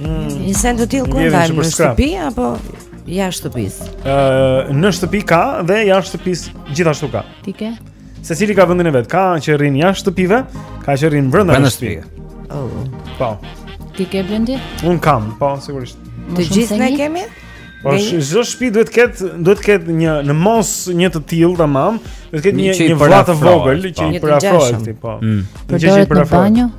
Një send të tillë ku e mbajmë në shtëpi apo jashtë shtëpisë? Ëh, në shtëpi ka dhe jashtë shtëpisë gjithashtu ka. Ti ke? Secili ka vendin e vet. Ka që rrinë jashtë shtëpive, ka që rrinë brenda në shtëpi. Oh. Po. Ti ke Blendi? Unë kam, po sigurisht. Të gjithë ne kemi? Po çdo shtëpi duhet të ketë duhet të ketë një në mos një të tillë tamam, duhet të ketë një një vëlla të vogël që i përafrohet atij, po. Një gjë që i përafrohet.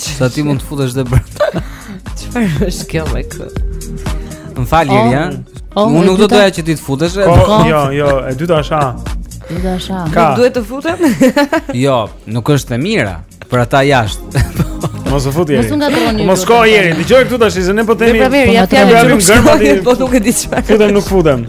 Sa ti mund të futesh dhe brenda Çfarë është kjo me kë? Më fal Jeri, ja? Oh, oh, Unë nuk do të doja që ti të futesh e oh, oh, Jo, jo, e dyta është a Nuk do është a Nuk duhet të futem? jo, nuk është mirë Për ata jashtë Mos u fut Jeri Mos u ngatërroni Mos shko Jeri, dëgjo këtu tash, se ne po themi Ne pra mirë, ja të jam e gjurë Po nuk e di çfarë Futem nuk futem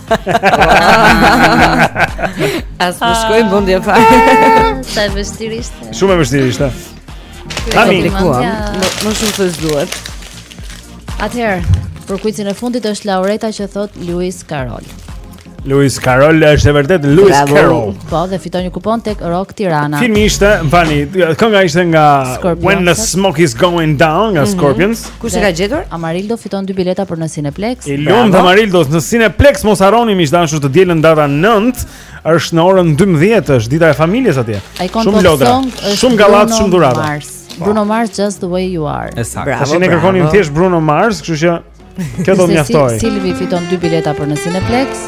As më shkoi mendja pa. Sa e vështirë ishte. Shumë e vështirë ishte. Tani e komplikuam. Më shumë se duhet. Atëherë, për kuicin e fundit është Laureta që thotë Luis Carol. Luis Carol është e vërtet Luis Carol. Po, dhe fiton një kupon tek Rock Tirana. Filmi ishte, më falni, kënga ishte nga When the Smoke is Going Down nga mm -hmm. Scorpions. Kush e ka gjetur? Amarildo fiton dy bileta për në Cineplex. I lumtë Amarildos në Cineplex, mos harroni miq të dashur të dielën data 9, është në orën 12, është dita e familjes atje. Shumë lodra, shumë gallatë, shumë dhurata. Bruno Mars just the way you are. Bravo. Tashi ne kërkonim thjesht Bruno Mars, kështu që Kjo do mjaftojë. Silvi fiton dy bileta për në Cineplex.